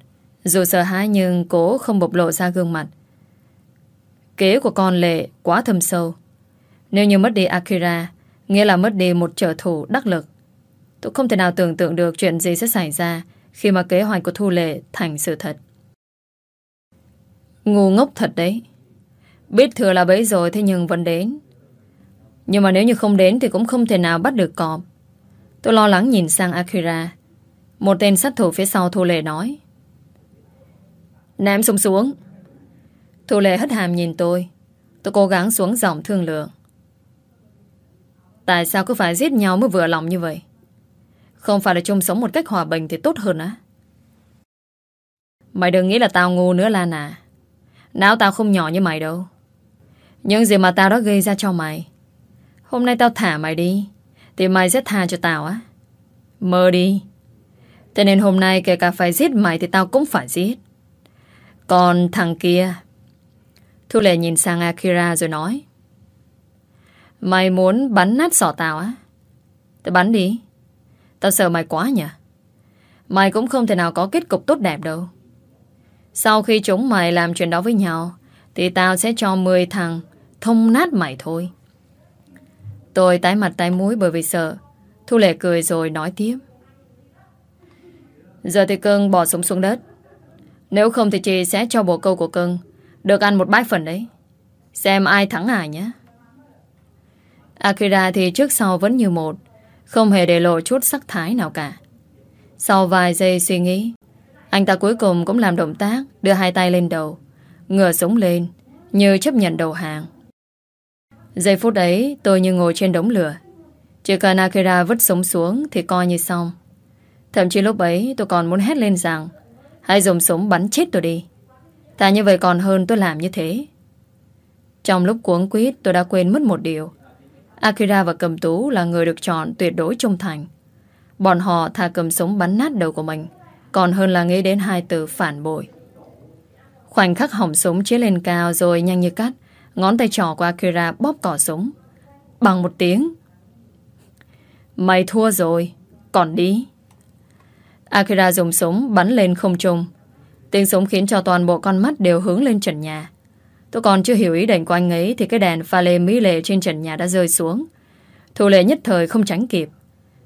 Dù sợ hãi nhưng cố không bộc lộ ra gương mặt Kế của con Lệ quá thâm sâu Nếu như mất đi Akira, Nghĩa là mất đi một trợ thủ đắc lực. Tôi không thể nào tưởng tượng được chuyện gì sẽ xảy ra khi mà kế hoạch của Thu Lệ thành sự thật. Ngu ngốc thật đấy. Biết thừa là bấy rồi thế nhưng vẫn đến. Nhưng mà nếu như không đến thì cũng không thể nào bắt được cọp. Tôi lo lắng nhìn sang Akira. Một tên sát thủ phía sau Thu Lệ nói. Ném xuống xuống. Thu Lệ hất hàm nhìn tôi. Tôi cố gắng xuống giọng thương lượng. Tại sao cứ phải giết nhau mới vừa lòng như vậy? Không phải là chung sống một cách hòa bình thì tốt hơn á? Mày đừng nghĩ là tao ngu nữa Lan à. Não tao không nhỏ như mày đâu. Những gì mà tao đã gây ra cho mày. Hôm nay tao thả mày đi. Thì mày sẽ tha cho tao á. Mơ đi. Thế nên hôm nay kể cả phải giết mày thì tao cũng phải giết. Còn thằng kia... Thu Lệ nhìn sang Akira rồi nói. Mày muốn bắn nát sọ tao á? Thì bắn đi. Tao sợ mày quá nhỉ? Mày cũng không thể nào có kết cục tốt đẹp đâu. Sau khi chúng mày làm chuyện đó với nhau, Thì tao sẽ cho 10 thằng Thông nát mày thôi Tôi tái mặt tái mũi bởi vì sợ. Thu Lệ cười rồi nói tiếp. Giờ thì cưng bỏ súng xuống đất. Nếu không thì chị sẽ cho bộ câu của cưng Được ăn một bát phần đấy. Xem ai thắng ai nhé. Akira thì trước sau vẫn như một, Không hề để lộ chút sắc thái nào cả. Sau vài giây suy nghĩ, anh ta cuối cùng cũng làm động tác, Đưa hai tay lên đầu, Ngửa súng lên, Như chấp nhận đầu hàng. Giây phút ấy, tôi như ngồi trên đống lửa. Chỉ cần Akira vứt súng xuống Thì coi như xong. Thậm chí lúc ấy, tôi còn muốn hét lên rằng, Hãy dùng súng bắn chết tôi đi. Thà như vậy còn hơn tôi làm như thế. Trong lúc cuống quýt, tôi đã quên mất một điều. Akira và Cầm Tú là người được chọn tuyệt đối trung thành. Bọn họ thà cầm súng bắn nát đầu của mình, còn hơn là nghĩ đến hai từ phản bội. Khoảnh khắc hỏng súng chia lên cao Rồi nhanh như cắt. Ngón tay trỏ của Akira bóp cỏ súng. Bằng một tiếng. Mày thua rồi, Còn đi. Akira dùng súng bắn lên không trung. Tiếng súng khiến cho toàn bộ con mắt đều hướng lên trần nhà. Tôi còn chưa hiểu ý định của anh ấy Thì cái đèn pha lê mỹ lệ trên trần nhà đã rơi xuống. Thủ lệ nhất thời không tránh kịp.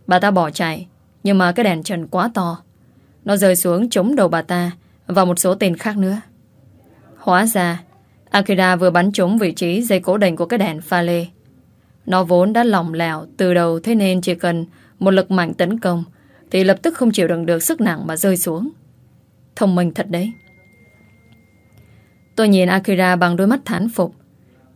Bà ta bỏ chạy, Nhưng mà cái đèn trần quá to. Nó rơi xuống chống đầu bà ta Và một số tên khác nữa. Hóa ra Akira vừa bắn trúng vị trí dây cố định của cái đèn pha lê. Nó vốn đã lỏng lẻo từ đầu, Thế nên chỉ cần một lực mạnh tấn công Thì lập tức không chịu đựng được sức nặng mà rơi xuống. Thông minh thật đấy. Tôi nhìn Akira bằng đôi mắt thán phục.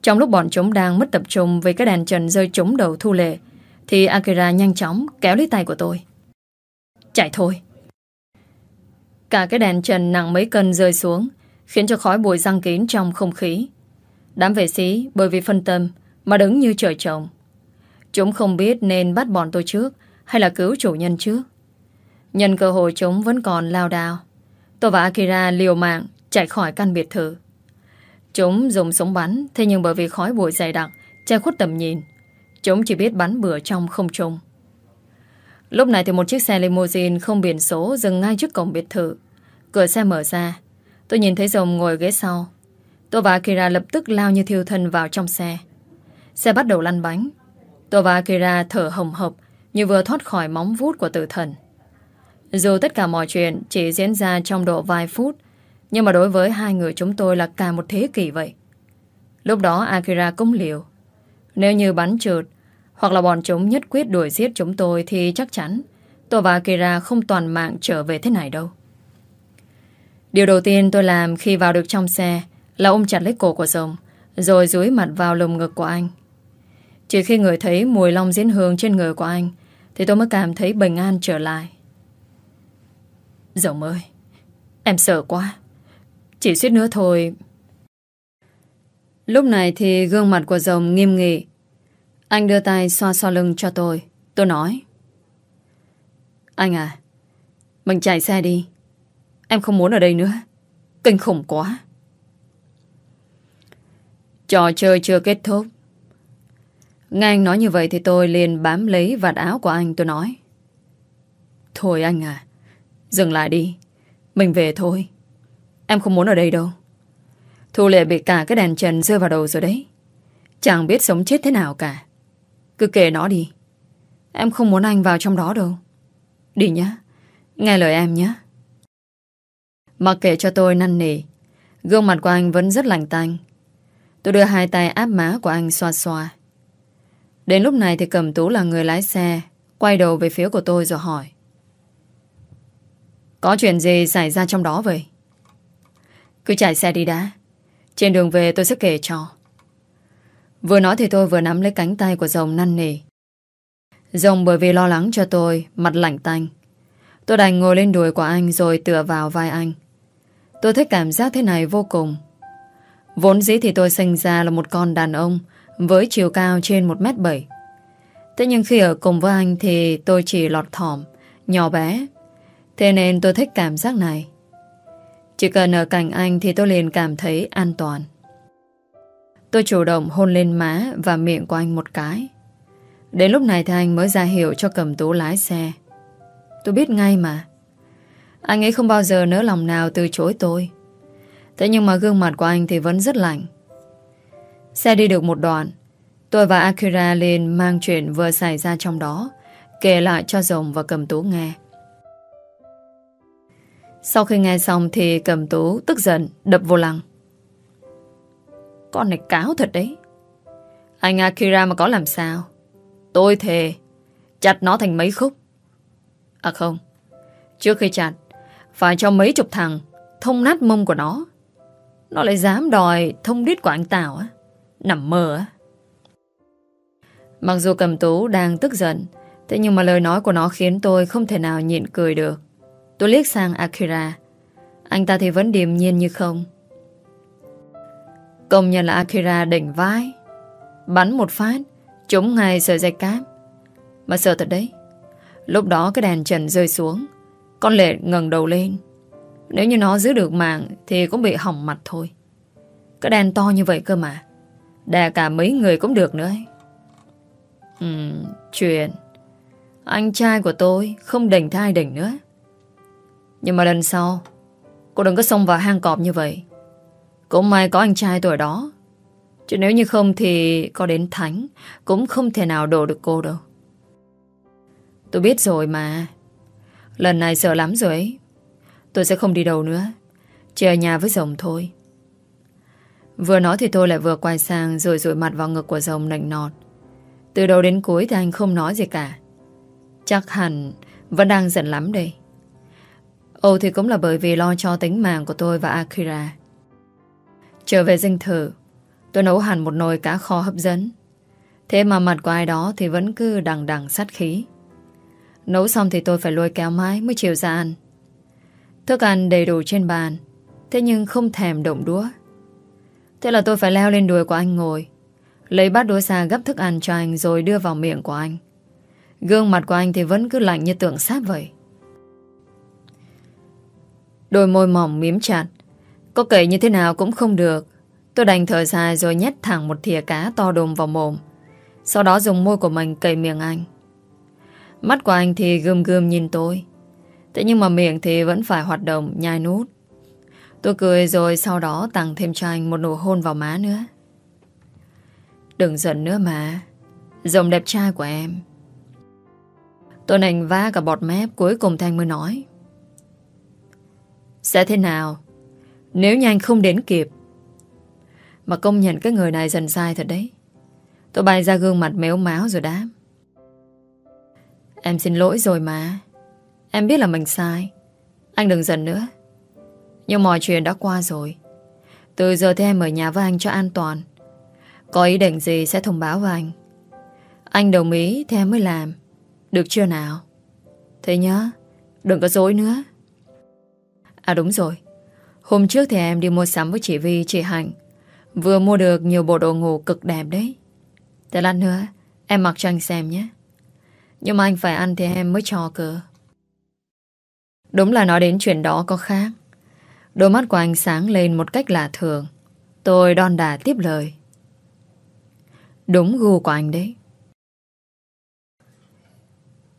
Trong lúc bọn chúng đang mất tập trung Vì cái đèn trần rơi trúng đầu thu lệ, Thì Akira nhanh chóng kéo lấy tay của tôi. Chạy thôi. Cả cái đèn trần nặng mấy cân rơi xuống Khiến cho khói bụi răng kín trong không khí. Đám vệ sĩ, bởi vì phân tâm Mà đứng như trời trồng. Chúng không biết nên bắt bọn tôi trước Hay là cứu chủ nhân trước. Nhân cơ hội chúng vẫn còn lao đao. Tôi và Akira liều mạng Chạy khỏi căn biệt thự. Chúng dùng súng bắn, Thế nhưng bởi vì khói bụi dày đặc, Che khuất tầm nhìn, Chúng chỉ biết bắn bừa trong không trung. Lúc này thì một chiếc xe limousine không biển số dừng ngay trước cổng biệt thự. Cửa xe mở ra. Tôi nhìn thấy rồng ngồi ghế sau. Tôi và Akira lập tức lao như thiêu thân vào trong xe. Xe bắt đầu lăn bánh. Tôi và Akira thở hồng hộc như vừa thoát khỏi móng vuốt của tử thần. Dù tất cả mọi chuyện chỉ diễn ra trong độ vài phút, nhưng mà đối với hai người chúng tôi là cả một thế kỷ vậy. Lúc đó Akira cũng liều. Nếu như bắn trượt, hoặc là bọn chúng nhất quyết đuổi giết chúng tôi Thì chắc chắn Tôi và Akira không toàn mạng trở về thế này đâu Điều đầu tiên tôi làm khi vào được trong xe Là ôm chặt lấy cổ của rồng, Rồi dúi mặt vào lồng ngực của anh. Chỉ khi người thấy mùi long diễn hương trên người của anh, Thì tôi mới cảm thấy bình an trở lại. Rồng ơi, Em sợ quá. Chỉ suýt nữa thôi. Lúc này thì gương mặt của rồng nghiêm nghị. Anh đưa tay xoa xoa lưng cho tôi. Tôi nói, Anh à Mình chạy xe đi. Em không muốn ở đây nữa. Kinh khủng quá. Trò chơi chưa kết thúc. Nghe anh nói như vậy thì tôi liền bám lấy vạt áo của anh tôi nói. Thôi anh à Dừng lại đi. Mình về thôi. Em không muốn ở đây đâu. Thu lệ bị cả cái đèn trần rơi vào đầu rồi đấy. Chẳng biết sống chết thế nào cả. Cứ kể nó đi. Em không muốn anh vào trong đó đâu. Đi nhá, Nghe lời em nhé. Mặc kệ cho tôi năn nỉ. Gương mặt của anh vẫn rất lạnh tanh. Tôi đưa hai tay áp má của anh xoa xoa. Đến lúc này thì cầm tú là người lái xe, Quay đầu về phía của tôi rồi hỏi. Có chuyện gì xảy ra trong đó vậy? Cứ chạy xe đi đã. Trên đường về tôi sẽ kể cho. Vừa nói thì tôi vừa nắm lấy cánh tay của rồng năn nỉ. Rồng bởi vì lo lắng cho tôi, Mặt lạnh tanh. Tôi đành ngồi lên đùi của anh Rồi tựa vào vai anh. Tôi thích cảm giác thế này vô cùng. Vốn dĩ thì tôi sinh ra là một con đàn ông Với chiều cao trên 1m7 Thế nhưng khi ở cùng với anh Thì tôi chỉ lọt thỏm, Nhỏ bé. Thế nên tôi thích cảm giác này. Chỉ cần ở cạnh anh Thì tôi liền cảm thấy an toàn. Tôi chủ động hôn lên má Và miệng của anh một cái. Đến lúc này thì anh mới ra hiệu cho cầm tú lái xe. Tôi biết ngay mà anh ấy không bao giờ nỡ lòng nào từ chối tôi. Thế nhưng mà gương mặt của anh thì vẫn rất lạnh. Xe đi được một đoạn, Tôi và Akira lên mang chuyện vừa xảy ra trong đó, Kể lại cho Rồng và Cầm Tú nghe. Sau khi nghe xong thì Cầm Tú tức giận, đập vô lăng. Con này cáo thật đấy. Anh Akira mà có làm sao? Tôi thề, Chặt nó thành mấy khúc. À không, Trước khi chặt phải cho mấy chục thằng Thông nát mông của nó. Nó lại dám đòi thông đít của anh Tào á. Nằm mơ á. Mặc dù cầm tú đang tức giận, Thế nhưng mà lời nói của nó khiến tôi không thể nào nhịn cười được. Tôi liếc sang Akira. Anh ta thì vẫn điềm nhiên như không. Công nhận là Akira đỉnh vai. Bắn một phát, Trúng ngay sợi dây cáp. Mà sợ thật đấy, Lúc đó cái đèn trần rơi xuống con lệ ngẩng đầu lên. Nếu như nó giữ được mạng Thì cũng bị hỏng mặt thôi. Cái đèn to như vậy cơ mà. Đè cả mấy người cũng được nữa ấy. Ừ, chuyện. Anh trai của tôi Không đỉnh thai đỉnh nữa. Nhưng mà lần sau Cô đừng có xông vào hang cọp như vậy. Cũng may có anh trai tuổi đó. Chứ nếu như không thì Có đến thánh Cũng không thể nào đổ được cô đâu. Tôi biết rồi mà. Lần này sợ lắm rồi ấy. Tôi sẽ không đi đâu nữa. Chỉ ở nhà với rồng thôi. Vừa nói thì tôi lại vừa quay sang Rồi rụi mặt vào ngực của rồng nạnh nọt. Từ đầu đến cuối thì anh không nói gì cả. Chắc hẳn Vẫn đang giận lắm đây. Ồ, thì cũng là bởi vì lo cho tính mạng của tôi và Akira. Trở về dinh thự, Tôi nấu hẳn một nồi cá kho hấp dẫn. Thế mà mặt của ai đó thì vẫn cứ đằng đằng sát khí. Nấu xong thì tôi phải lôi kéo mái mới chịu ra ăn. Thức ăn đầy đủ trên bàn, thế nhưng không thèm động đũa. Thế là tôi phải leo lên đùi của anh ngồi, lấy bát đũa ra gấp thức ăn cho anh rồi đưa vào miệng của anh. Gương mặt của anh thì vẫn cứ lạnh như tượng sáp vậy. Đôi môi mỏng miếm chặt, có kể như thế nào cũng không được. Tôi đành thở dài rồi nhét thẳng một thìa cá to đồm vào mồm. Sau đó dùng môi của mình cầy miệng anh. Mắt của anh thì gươm gươm nhìn tôi. Thế nhưng mà miệng thì vẫn phải hoạt động, nhai nút. Tôi cười rồi sau đó tặng thêm cho anh một nụ hôn vào má nữa. Đừng giận nữa mà. Rồng đẹp trai của em. Tôi nành vá cả bọt mép Cuối cùng Thanh mới nói. Sẽ thế nào? Nếu như anh không đến kịp. Mà công nhận cái người này dần sai thật đấy. Tôi bay ra gương mặt méo máu rồi đáp. Em xin lỗi rồi mà. Em biết là mình sai. Anh đừng giận nữa. Nhưng mọi chuyện đã qua rồi. Từ giờ thì em ở nhà với anh cho an toàn. Có ý định gì sẽ thông báo với anh. Anh đồng ý thì em mới làm. Được chưa nào? Thế nhá Đừng có dối nữa. À đúng rồi. Hôm trước thì em đi mua sắm với chị Vi, chị Hạnh. Vừa mua được nhiều bộ đồ ngủ cực đẹp đấy. Thế lát nữa Em mặc cho anh xem nhé nhưng mà anh phải ăn thì em mới cho cơ. Đúng là nói đến chuyện đó có khác. Đôi mắt của anh sáng lên một cách lạ thường. Tôi đon đà tiếp lời. Đúng gu của anh đấy.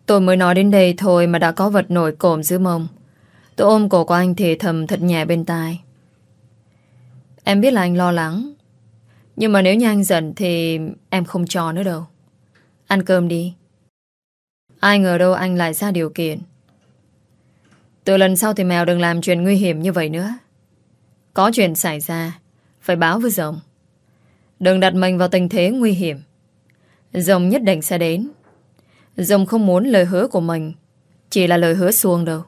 Tôi mới nói đến đây thôi mà đã có vật nổi cồm dưới mông. Tôi ôm cổ của anh thì thầm thật nhẹ bên tai. Em biết là anh lo lắng. Nhưng mà nếu như anh giận thì em không cho nữa đâu. Ăn cơm đi. Ai ngờ đâu anh lại ra điều kiện. Từ lần sau thì mèo đừng làm chuyện nguy hiểm như vậy nữa. Có chuyện xảy ra, phải báo với rồng. Đừng đặt mình vào tình thế nguy hiểm. Rồng nhất định sẽ đến. Rồng không muốn lời hứa của mình chỉ là lời hứa xuông đâu.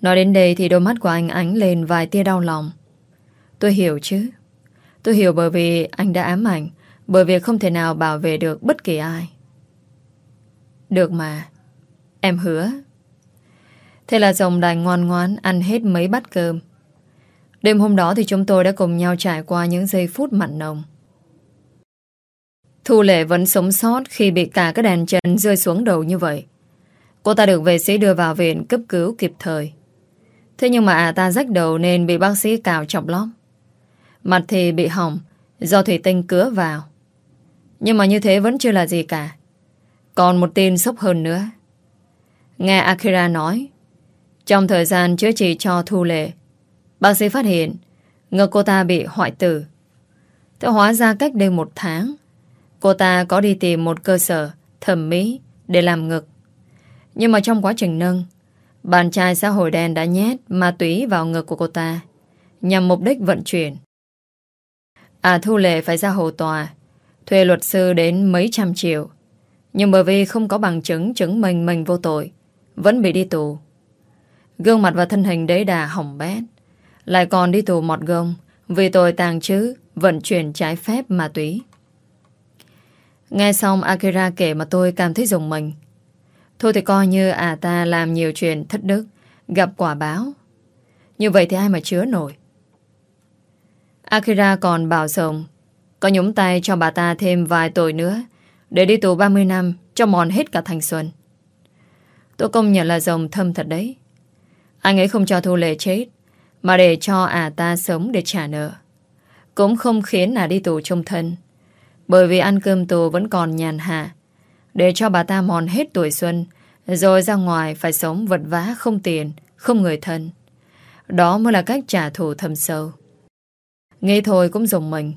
Nói đến đây thì đôi mắt của anh ánh lên vài tia đau lòng. Tôi hiểu chứ. Tôi hiểu bởi vì anh đã ám ảnh bởi vì không thể nào bảo vệ được bất kỳ ai. Được mà. Em hứa. Thế là chồng đành ngoan ngoãn ăn hết mấy bát cơm. Đêm hôm đó thì chúng tôi đã cùng nhau trải qua những giây phút mặn nồng. Thu Lệ vẫn sống sót khi bị cả cái đèn chân rơi xuống đầu như vậy. Cô ta được vệ sĩ đưa vào viện cấp cứu kịp thời. Thế nhưng mà à ta rách đầu nên bị bác sĩ cào chọc lóc Mặt thì bị hỏng, do thủy tinh cứa vào. Nhưng mà như thế vẫn chưa là gì cả. Còn một tin sốc hơn nữa. Nghe Akira nói, trong thời gian chữa trị cho Thu Lệ, bác sĩ phát hiện ngực cô ta bị hoại tử. Thế hóa ra cách đây một tháng, cô ta có đi tìm một cơ sở thẩm mỹ để làm ngực. Nhưng mà trong quá trình nâng, bạn trai xã hội đen đã nhét ma túy vào ngực của cô ta nhằm mục đích vận chuyển. À Thu Lệ phải ra hồ tòa thuê luật sư đến mấy trăm triệu. Nhưng bởi vì không có bằng chứng chứng minh mình vô tội, vẫn bị đi tù. Gương mặt và thân hình đấy đà hỏng bét. Lại còn đi tù mọt gông vì tội tàng trữ, vận chuyển trái phép ma túy. Nghe xong Akira kể mà tôi cảm thấy dùng mình. Thôi thì coi như à ta làm nhiều chuyện thất đức, gặp quả báo. Như vậy thì ai mà chứa nổi. Akira còn bảo rồng có nhúng tay cho bà ta thêm vài tội nữa để đi tù 30 năm cho mòn hết cả thanh xuân. Tôi công nhận là rồng thâm thật đấy. Anh ấy không cho Thu Lệ chết mà để cho à ta sống để trả nợ. Cũng không khiến à đi tù trông thân bởi vì ăn cơm tù vẫn còn nhàn hạ để cho bà ta mòn hết tuổi xuân rồi ra ngoài phải sống vật vã không tiền, không người thân. Đó mới là cách trả thù thâm sâu. Nghe thôi cũng dùng mình.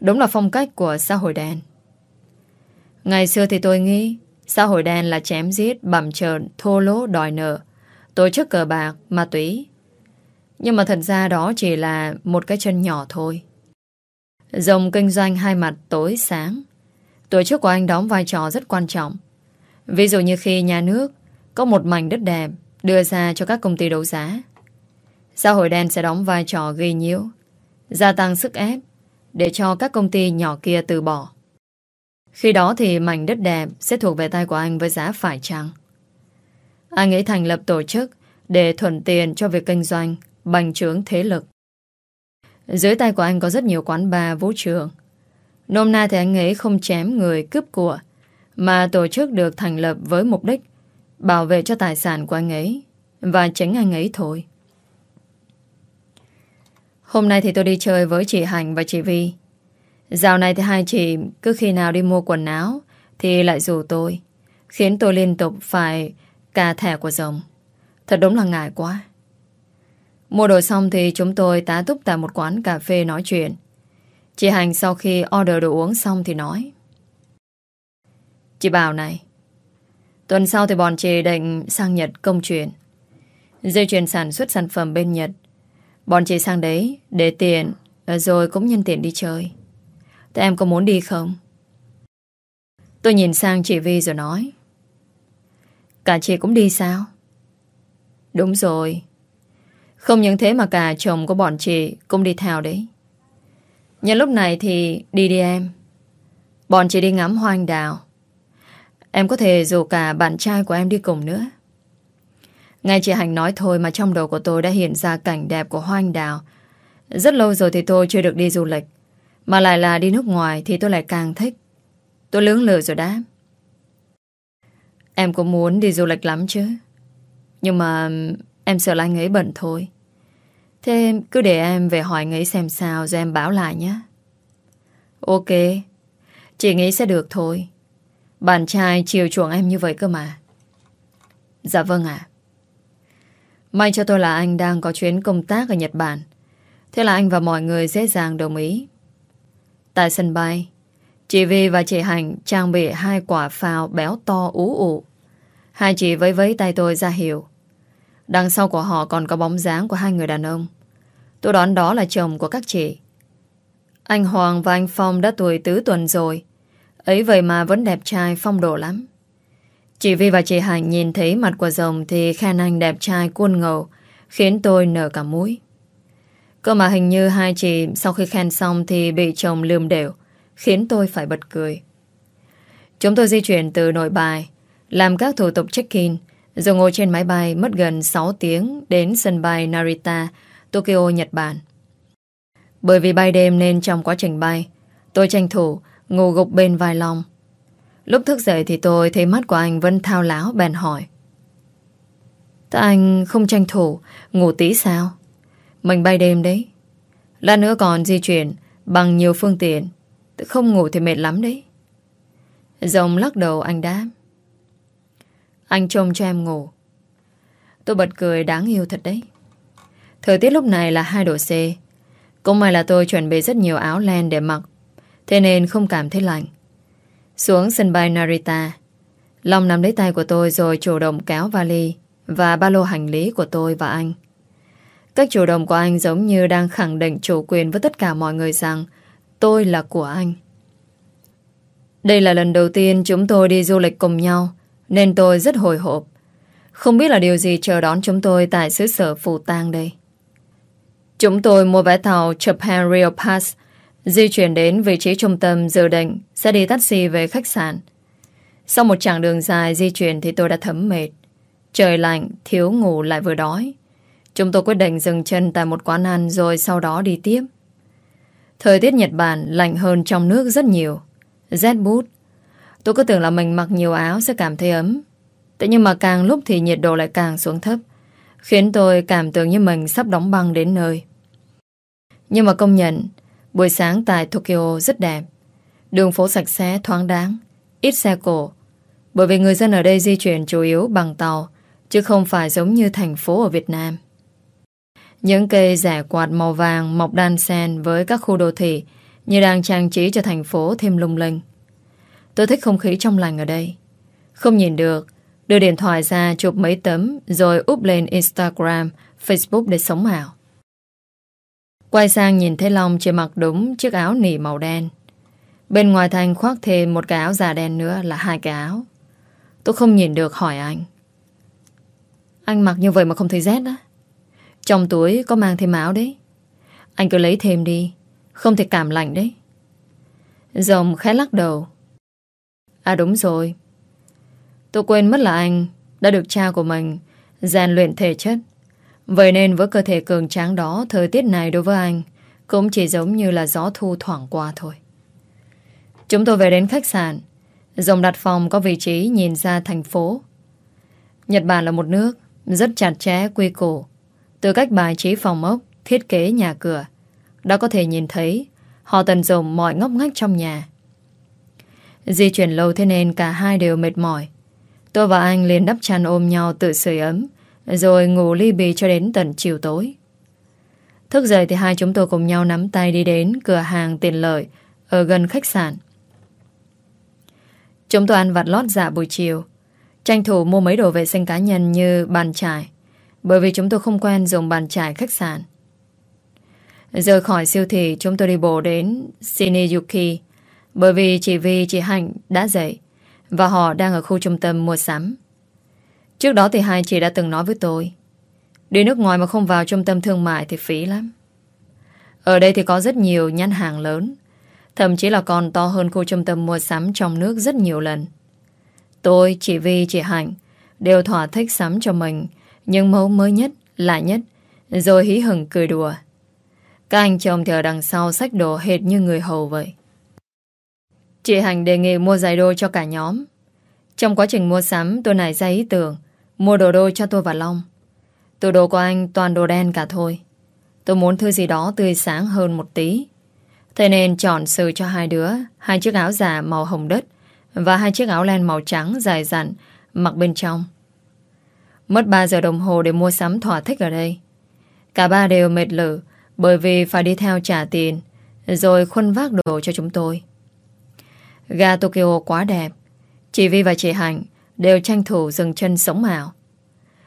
Đúng là phong cách của xã hội đen. Ngày xưa thì tôi nghĩ xã hội đen là chém giết, bầm trợn, thô lỗ, đòi nợ, tổ chức cờ bạc, ma túy. Nhưng mà thật ra đó chỉ là một cái chân nhỏ thôi. Dòng kinh doanh hai mặt tối sáng. Tổ chức của anh đóng vai trò rất quan trọng. Ví dụ như khi nhà nước có một mảnh đất đẹp đưa ra cho các công ty đấu giá. Xã hội đen sẽ đóng vai trò gây nhiễu, gia tăng sức ép để cho các công ty nhỏ kia từ bỏ. Khi đó thì mảnh đất đẹp sẽ thuộc về tay của anh với giá phải chăng. Anh ấy thành lập tổ chức để thuận tiền cho việc kinh doanh, bành trướng thế lực. Dưới tay của anh có rất nhiều quán bar vũ trường. Nôm na thì anh ấy không chém người cướp của, mà tổ chức được thành lập với mục đích bảo vệ cho tài sản của anh ấy và tránh anh ấy thôi. Hôm nay thì tôi đi chơi với chị Hành và chị Vi. Dạo này thì hai chị cứ khi nào đi mua quần áo thì lại rủ tôi, khiến tôi liên tục phải cà thẻ của rồng. Thật đúng là ngại quá. Mua đồ xong thì chúng tôi tá túc tại một quán cà phê nói chuyện. Chị Hành sau khi order đồ uống xong thì nói Chị bảo này Tuần sau thì bọn chị định sang Nhật công chuyện Dây chuyển sản xuất sản phẩm bên Nhật Bọn chị sang đấy để tiền ờ, rồi cũng nhân tiện đi chơi. Thế em có muốn đi không? Tôi nhìn sang chị Vi rồi nói Cả chị cũng đi sao? Đúng rồi Không những thế mà cả chồng của bọn chị cũng đi theo đấy Nhân lúc này thì đi đi em Bọn chị đi ngắm hoa anh đào Em có thể dù cả bạn trai của em đi cùng nữa ngay chị Hành nói thôi mà trong đầu của tôi đã hiện ra cảnh đẹp của hoa anh đào. Rất lâu rồi thì tôi chưa được đi du lịch. Mà lại là đi nước ngoài thì tôi lại càng thích. Tôi lưỡng lự rồi đáp. Em cũng muốn đi du lịch lắm chứ. Nhưng mà em sợ là anh ấy bận thôi. Thế cứ để em về hỏi anh ấy xem sao rồi em báo lại nhé. Ok. Chị nghĩ sẽ được thôi. Bạn trai chiều chuộng em như vậy cơ mà. Dạ vâng ạ. May cho tôi là anh đang có chuyến công tác ở Nhật Bản. Thế là anh và mọi người dễ dàng đồng ý. Tại sân bay, Chị Vi và chị Hạnh trang bị hai quả phao béo to ú ụ. Hai chị vẫy vẫy tay tôi ra hiệu. Đằng sau của họ còn có bóng dáng của hai người đàn ông. Tôi đoán đó là chồng của các chị. Anh Hoàng và anh Phong đã tuổi tứ tuần rồi. Ấy vậy mà vẫn đẹp trai phong độ lắm. Chị Vi và chị Hạnh nhìn thấy mặt của rồng thì khen anh đẹp trai cuôn ngầu, khiến tôi nở cả mũi. Cơ mà hình như hai chị sau khi khen xong thì bị chồng lườm đều, khiến tôi phải bật cười. Chúng tôi di chuyển từ nội bài, làm các thủ tục check-in, rồi ngồi trên máy bay mất gần 6 tiếng đến sân bay Narita, Tokyo, Nhật Bản. Bởi vì bay đêm nên trong quá trình bay, tôi tranh thủ ngủ gục bên vai Long. Lúc thức dậy thì tôi thấy mắt của anh vẫn thao láo bèn hỏi. Tại anh không tranh thủ ngủ tí sao? Mình bay đêm đấy. Lát nữa còn di chuyển bằng nhiều phương tiện. Không ngủ thì mệt lắm đấy. Rồng lắc đầu, anh đáp. Anh trông cho em ngủ. Tôi bật cười đáng yêu thật đấy. Thời tiết lúc này là 2 độ C. Cũng may là tôi chuẩn bị rất nhiều áo len để mặc. Thế nên không cảm thấy lạnh. Xuống sân bay Narita, Long nắm lấy tay của tôi rồi chủ động kéo vali và ba lô hành lý của tôi và anh. Cách chủ động của anh giống như đang khẳng định chủ quyền với tất cả mọi người rằng tôi là của anh. Đây là lần đầu tiên chúng tôi đi du lịch cùng nhau nên tôi rất hồi hộp. Không biết là điều gì chờ đón chúng tôi tại xứ sở Phù Tang đây. Chúng tôi mua vé tàu Japan Rail Pass Di chuyển đến vị trí trung tâm dự định sẽ đi taxi về khách sạn. Sau một chặng đường dài di chuyển thì tôi đã thấm mệt. Trời lạnh, thiếu ngủ lại vừa đói. Chúng tôi quyết định dừng chân tại một quán ăn rồi sau đó đi tiếp. Thời tiết Nhật Bản lạnh hơn trong nước rất nhiều. Rét bút. Tôi cứ tưởng là mình mặc nhiều áo sẽ cảm thấy ấm. Thế nhưng mà càng lúc thì nhiệt độ lại càng xuống thấp. Khiến tôi cảm tưởng như mình sắp đóng băng đến nơi. Nhưng mà công nhận Buổi sáng tại Tokyo rất đẹp. Đường phố sạch sẽ, thoáng đáng, ít xe cổ. Bởi vì người dân ở đây di chuyển chủ yếu bằng tàu, chứ không phải giống như thành phố ở Việt Nam. Những cây rẻ quạt màu vàng mọc đan xen với các khu đô thị như đang trang trí cho thành phố thêm lung linh. Tôi thích không khí trong lành ở đây. Không nhìn được, đưa điện thoại ra chụp mấy tấm rồi úp lên Instagram, Facebook để sống ảo. Quay sang nhìn thấy Long chỉ mặc đúng chiếc áo nỉ màu đen. Bên ngoài thành khoác thêm một cái áo già đen nữa là hai cái áo. Tôi không nhìn được hỏi anh. Anh mặc như vậy mà không thấy rét á. Trong túi có mang thêm áo đấy. Anh cứ lấy thêm đi. Không thể cảm lạnh đấy. Rồng khẽ lắc đầu. À đúng rồi. Tôi quên mất là anh đã được cha của mình rèn luyện thể chất Vậy nên với cơ thể cường tráng đó, Thời tiết này đối với anh Cũng chỉ giống như là gió thu thoảng qua thôi Chúng tôi về đến khách sạn Rồng đặt phòng có vị trí nhìn ra thành phố Nhật Bản là một nước Rất chặt chẽ, quy củ từ cách bài trí phòng ốc Thiết kế nhà cửa. Đã có thể nhìn thấy Họ tận dụng mọi ngóc ngách trong nhà. Di chuyển lâu thế nên cả hai đều mệt mỏi. Tôi và anh liền đắp chăn ôm nhau tự sưởi ấm rồi ngủ ly bì cho đến tận chiều tối. Thức dậy thì hai chúng tôi cùng nhau nắm tay đi đến cửa hàng tiện lợi ở gần khách sạn. Chúng tôi ăn vặt lót dạ buổi chiều, tranh thủ mua mấy đồ vệ sinh cá nhân như bàn chải, bởi vì chúng tôi không quen dùng bàn chải khách sạn. Rời khỏi siêu thị, chúng tôi đi bộ đến Shinjuku, bởi vì chị Vi, chị Hạnh đã dậy, và họ đang ở khu trung tâm mua sắm. Trước đó thì hai chị đã từng nói với tôi Đi nước ngoài mà không vào trung tâm thương mại thì phí lắm Ở đây thì có rất nhiều nhãn hàng lớn Thậm chí là còn to hơn khu trung tâm mua sắm trong nước rất nhiều lần Tôi, chị Vi, chị Hạnh Đều thỏa thích sắm cho mình nhưng mẫu mới nhất, lạ nhất Rồi hí hửng cười đùa. Các anh chồng thì ở đằng sau sách đồ hệt như người hầu vậy. Chị Hạnh đề nghị mua giày đôi cho cả nhóm. Trong quá trình mua sắm tôi nảy ra ý tưởng Mua đồ đôi cho tôi và Long. Từ đồ của anh toàn đồ đen cả thôi. Tôi muốn thứ gì đó tươi sáng hơn một tí. Thế nên chọn sự cho hai đứa Hai chiếc áo giả màu hồng đất Và hai chiếc áo len màu trắng dài dặn Mặc bên trong. Mất 3 giờ đồng hồ để mua sắm thỏa thích ở đây Cả ba đều mệt lử Bởi vì phải đi theo trả tiền Rồi khuân vác đồ cho chúng tôi Ga Tokyo quá đẹp. Chị Vi và chị Hạnh đều tranh thủ dừng chân sống ảo.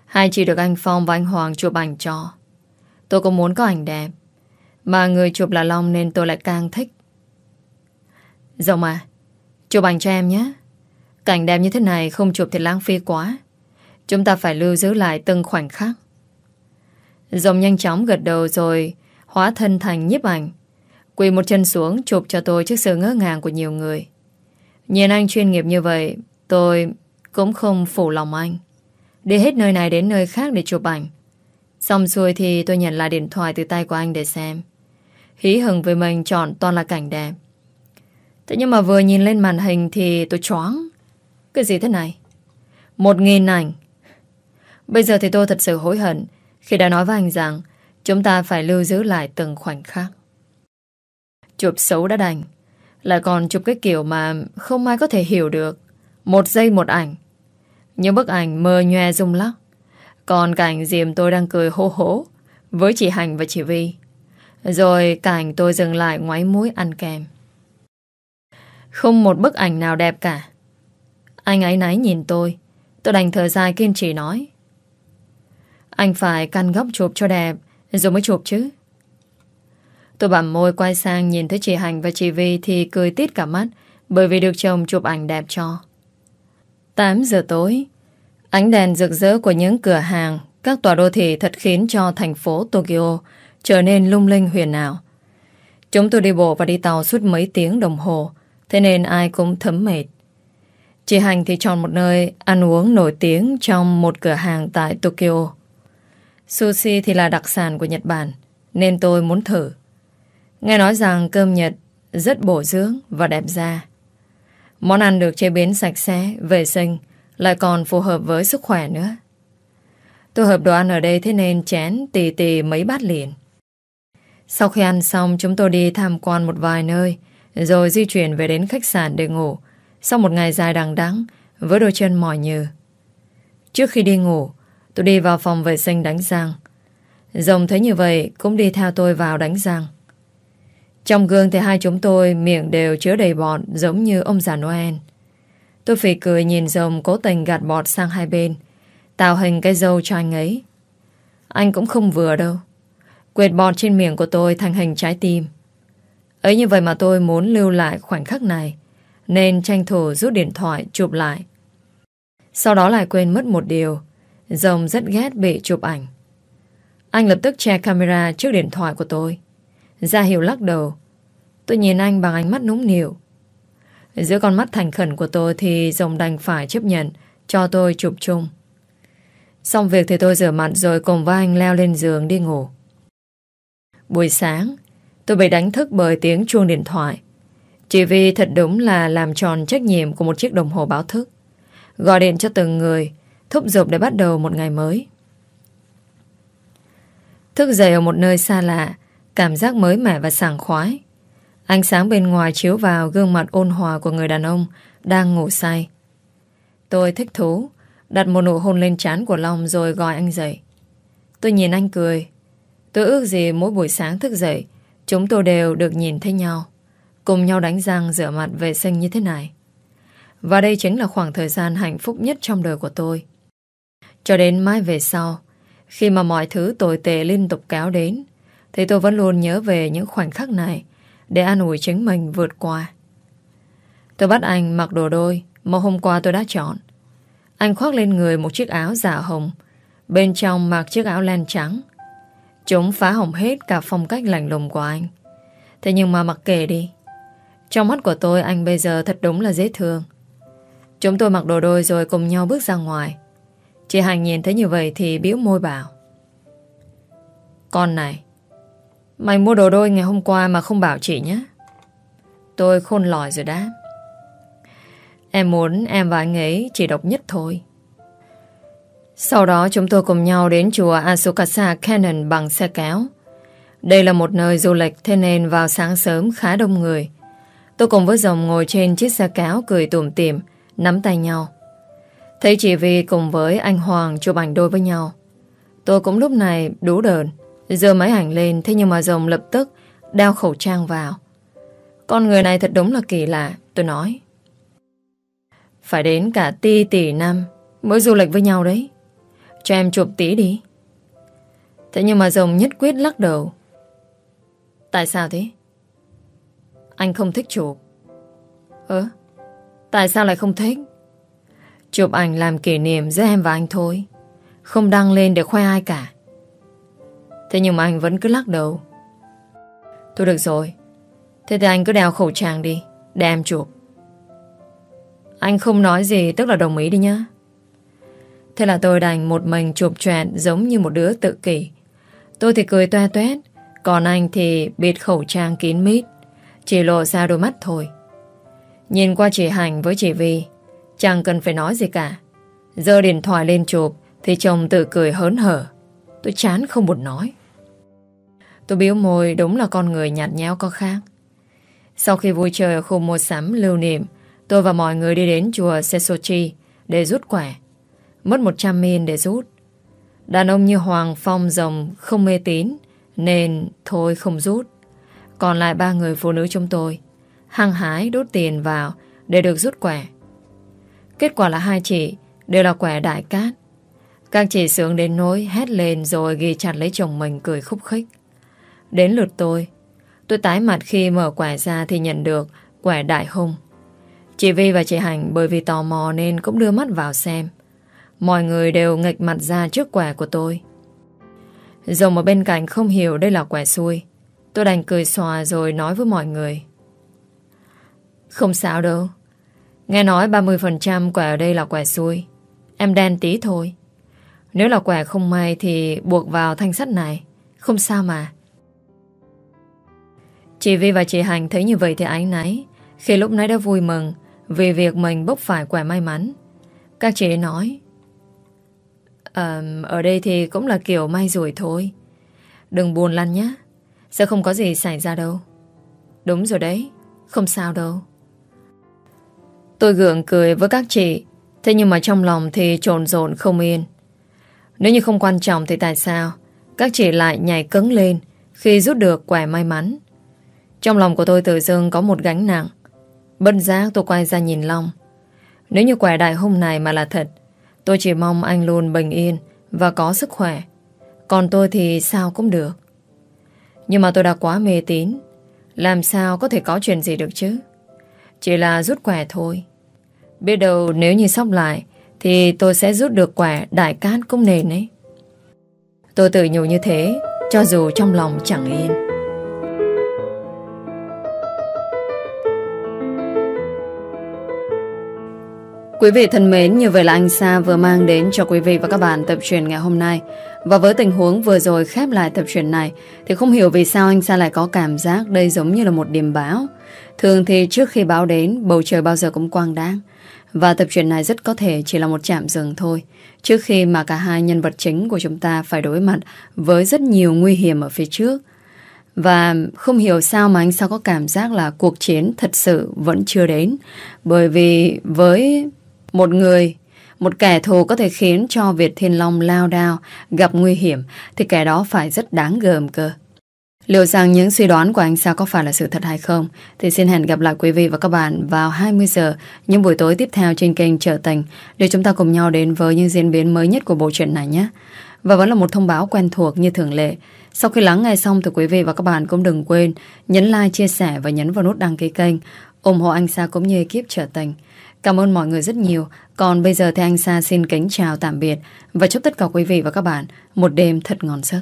Hai chị được anh Phong và anh Hoàng chụp ảnh cho. Tôi cũng muốn có ảnh đẹp. Mà người chụp là Long nên tôi lại càng thích. Rồng à, chụp ảnh cho em nhé. Cảnh đẹp như thế này không chụp thì lãng phí quá. Chúng ta phải lưu giữ lại từng khoảnh khắc. Rồng nhanh chóng gật đầu rồi hóa thân thành nhiếp ảnh. Quỳ một chân xuống chụp cho tôi trước sự ngỡ ngàng của nhiều người. Nhìn anh chuyên nghiệp như vậy, tôi cũng không phủ lòng anh. Đi hết nơi này đến nơi khác để chụp ảnh. Xong xuôi thì tôi nhận lại điện thoại từ tay của anh để xem. Hí hừng với mình chọn toàn là cảnh đẹp. Thế nhưng mà vừa nhìn lên màn hình thì tôi choáng. Cái gì thế này? Một nghìn ảnh. Bây giờ thì tôi thật sự hối hận khi đã nói với anh rằng chúng ta phải lưu giữ lại từng khoảnh khắc. Chụp xấu đã đành. Lại còn chụp cái kiểu mà không ai có thể hiểu được. Một giây một ảnh. Những bức ảnh mơ nhòe rung lắc. Còn cảnh diềm tôi đang cười hô hố với chị Hành và chị Vi. Rồi cảnh tôi dừng lại ngoáy mũi ăn kem. Không một bức ảnh nào đẹp cả. Anh ấy náy nhìn tôi. Tôi đành thở dài kiên trì nói. Anh phải căn góc chụp cho đẹp rồi mới chụp chứ. Tôi bặm môi quay sang nhìn thấy chị Hành và chị Vi thì cười tít cả mắt bởi vì được chồng chụp ảnh đẹp cho. 8 giờ tối, ánh đèn rực rỡ của những cửa hàng, các tòa đô thị thật khiến cho thành phố Tokyo trở nên lung linh huyền ảo. Chúng tôi đi bộ và đi tàu suốt mấy tiếng đồng hồ, thế nên ai cũng thấm mệt. Chị Hành thì chọn một nơi ăn uống nổi tiếng trong một cửa hàng tại Tokyo. Sushi thì là đặc sản của Nhật Bản, nên tôi muốn thử. Nghe nói rằng cơm Nhật rất bổ dưỡng và đẹp da. Món ăn được chế biến sạch sẽ, vệ sinh, lại còn phù hợp với sức khỏe nữa. Tôi hợp đồ ăn ở đây thế nên chén tì tì mấy bát liền. Sau khi ăn xong chúng tôi đi tham quan một vài nơi rồi di chuyển về đến khách sạn để ngủ sau một ngày dài đằng đắng với đôi chân mỏi nhừ. Trước khi đi ngủ tôi đi vào phòng vệ sinh đánh răng. Rồng thấy như vậy cũng đi theo tôi vào đánh răng. Trong gương thì hai chúng tôi miệng đều chứa đầy bọt giống như ông già Noel. Tôi phỉ cười nhìn rồng cố tình gạt bọt sang hai bên, tạo hình cái dâu cho anh ấy. Anh cũng không vừa đâu. Quệt bọt trên miệng của tôi thành hình trái tim. Ấy như vậy mà tôi muốn lưu lại khoảnh khắc này, nên tranh thủ rút điện thoại chụp lại. Sau đó lại quên mất một điều, rồng rất ghét bị chụp ảnh. Anh lập tức che camera trước điện thoại của tôi. Ra hiệu lắc đầu. Tôi nhìn anh bằng ánh mắt núng nịu. Giữa con mắt thành khẩn của tôi Thì rồng đành phải chấp nhận, Cho tôi chụp chung. Xong việc thì tôi rửa mặt rồi cùng với anh leo lên giường đi ngủ. Buổi sáng, Tôi bị đánh thức bởi tiếng chuông điện thoại. Chỉ vì thật đúng là làm tròn trách nhiệm của một chiếc đồng hồ báo thức. Gọi điện cho từng người Thúc giục để bắt đầu một ngày mới Thức dậy ở một nơi xa lạ Cảm giác mới mẻ và sảng khoái Ánh sáng bên ngoài chiếu vào gương mặt ôn hòa của người đàn ông đang ngủ say. Tôi thích thú, đặt một nụ hôn lên trán của Long rồi gọi anh dậy. Tôi nhìn anh cười. Tôi ước gì mỗi buổi sáng thức dậy, chúng tôi đều được nhìn thấy nhau, cùng nhau đánh răng rửa mặt vệ sinh như thế này. Và đây chính là khoảng thời gian hạnh phúc nhất trong đời của tôi. Cho đến mai về sau, khi mà mọi thứ tồi tệ liên tục kéo đến, thì tôi vẫn luôn nhớ về những khoảnh khắc này để an ủi chính mình vượt qua. Tôi bắt anh mặc đồ đôi mà hôm qua tôi đã chọn. Anh khoác lên người một chiếc áo giả hồng, bên trong mặc chiếc áo len trắng. Chúng phá hỏng hết cả phong cách lạnh lùng của anh. Thế nhưng mà mặc kệ đi. Trong mắt của tôi anh bây giờ thật đúng là dễ thương. Chúng tôi mặc đồ đôi rồi cùng nhau bước ra ngoài. Chị Hành nhìn thấy như vậy thì biếu môi bảo. Con này, Mày mua đồ đôi ngày hôm qua mà không bảo chị nhé. Tôi khôn lòi rồi đáp. Em muốn em và anh ấy chỉ độc nhất thôi. Sau đó chúng tôi cùng nhau đến chùa Asukasa Cannon bằng xe kéo. Đây là một nơi du lịch thế nên vào sáng sớm khá đông người. Tôi cùng với dòng ngồi trên chiếc xe kéo cười tủm tỉm, nắm tay nhau. Thấy chị Vi cùng với anh Hoàng chụp ảnh đôi với nhau. Tôi cũng lúc này đú đờn. Giờ máy ảnh lên, Thế nhưng mà rồng lập tức đeo khẩu trang vào. Con người này thật đúng là kỳ lạ, Tôi nói. Phải đến cả ti, tỷ, năm Mới du lịch với nhau đấy. Cho em chụp tí đi. Thế nhưng mà rồng nhất quyết lắc đầu. Tại sao thế? Anh không thích chụp. Ơ? Tại sao lại không thích? Chụp ảnh làm kỷ niệm giữa em và anh thôi. Không đăng lên để khoe ai cả. Thế nhưng mà anh vẫn cứ lắc đầu. Thôi được rồi. Thế thì anh cứ đeo khẩu trang đi, Để em chụp. Anh không nói gì, tức là đồng ý đi nhá. Thế là tôi đành một mình chụp chuyện Giống như một đứa tự kỷ. Tôi thì cười toe toét, Còn anh thì bịt khẩu trang kín mít, Chỉ lộ ra đôi mắt thôi. Nhìn qua chị Hành với chị Vi Chẳng cần phải nói gì cả. Giờ điện thoại lên chụp, Thì chồng tự cười hớn hở. Tôi chán không buồn nói. Tôi biếu môi, đúng là con người nhạt nhẽo có khác. Sau khi vui chơi ở khu mua sắm lưu niệm, Tôi và mọi người đi đến chùa Sesochi Để rút quẻ Mất 100 min để rút. Đàn ông như Hoàng Phong Rồng không mê tín, Nên thôi không rút. Còn lại ba người phụ nữ chúng tôi, Hăng hái đốt tiền vào Để được rút quẻ Kết quả là hai chị Đều là quẻ đại cát. Các chị sướng đến nỗi hét lên Rồi ghi chặt lấy chồng mình cười khúc khích. Đến lượt tôi Tôi tái mặt khi mở quẻ ra Thì nhận được quẻ đại hung. Chị Vi và chị Hành bởi vì tò mò Nên cũng đưa mắt vào xem. Mọi người đều nghịch mặt ra trước quẻ của tôi. Rồng ở bên cạnh không hiểu đây là quẻ xui. Tôi đành cười xòa rồi nói với mọi người. Không sao đâu. Nghe nói 30% quẻ ở đây là quẻ xui. Em đen tí thôi. Nếu là quẻ không may Thì buộc vào thanh sắt này. Không sao mà. Chị Vi và chị Hành thấy như vậy thì ánh náy. Khi lúc nãy đã vui mừng Vì việc mình bốc phải quẻ may mắn. Các chị nói à, Ở đây thì cũng là kiểu may rủi thôi. Đừng buồn lăn nhé. Sẽ không có gì xảy ra đâu. Đúng rồi đấy. Không sao đâu. Tôi gượng cười với các chị. Thế nhưng mà trong lòng thì trồn rộn không yên. Nếu như không quan trọng thì tại sao? Các chị lại nhảy cứng lên Khi rút được quẻ may mắn. Trong lòng của tôi tự dưng có một gánh nặng. Bất giác tôi quay ra nhìn Long. Nếu như quẻ đại hôm này mà là thật, Tôi chỉ mong anh luôn bình yên Và có sức khỏe. Còn tôi thì sao cũng được. Nhưng mà tôi đã quá mê tín. Làm sao có thể có chuyện gì được chứ? Chỉ là rút quẻ thôi. Biết đâu nếu như sóc lại Thì tôi sẽ rút được quả đại cát cũng nền ấy Tôi tự nhủ như thế Cho dù trong lòng chẳng yên Quý vị thân mến, như vậy là anh Sa vừa mang đến cho quý vị và các bạn tập truyền ngày hôm nay. Và với tình huống vừa rồi khép lại tập truyền này, thì không hiểu vì sao anh Sa lại có cảm giác đây giống như là một điểm báo. Thường thì trước khi báo đến, bầu trời bao giờ cũng quang đáng. Và tập truyện này rất có thể chỉ là một chạm dừng thôi. Trước khi mà cả hai nhân vật chính của chúng ta phải đối mặt với rất nhiều nguy hiểm ở phía trước. Và không hiểu sao mà anh sao có cảm giác là cuộc chiến thật sự vẫn chưa đến. Bởi vì với một người, một kẻ thù có thể khiến cho Việt Thiên Long lao đao, gặp nguy hiểm Thì kẻ đó phải rất đáng gờm cơ. Liệu rằng những suy đoán của anh Sa có phải là sự thật hay không? Thì xin hẹn gặp lại quý vị và các bạn vào 20 giờ những buổi tối tiếp theo trên kênh Trở Tình để chúng ta cùng nhau đến với những diễn biến mới nhất của bộ truyện này nhé. Và vẫn là một thông báo quen thuộc như thường lệ. Sau khi lắng nghe xong thì quý vị và các bạn cũng đừng quên nhấn like, chia sẻ và nhấn vào nút đăng ký kênh ủng hộ anh Sa cũng như ekip Trở Tình. Cảm ơn mọi người rất nhiều. Còn bây giờ thì anh Sa xin kính chào tạm biệt và chúc tất cả quý vị và các bạn một đêm thật ngon giấc.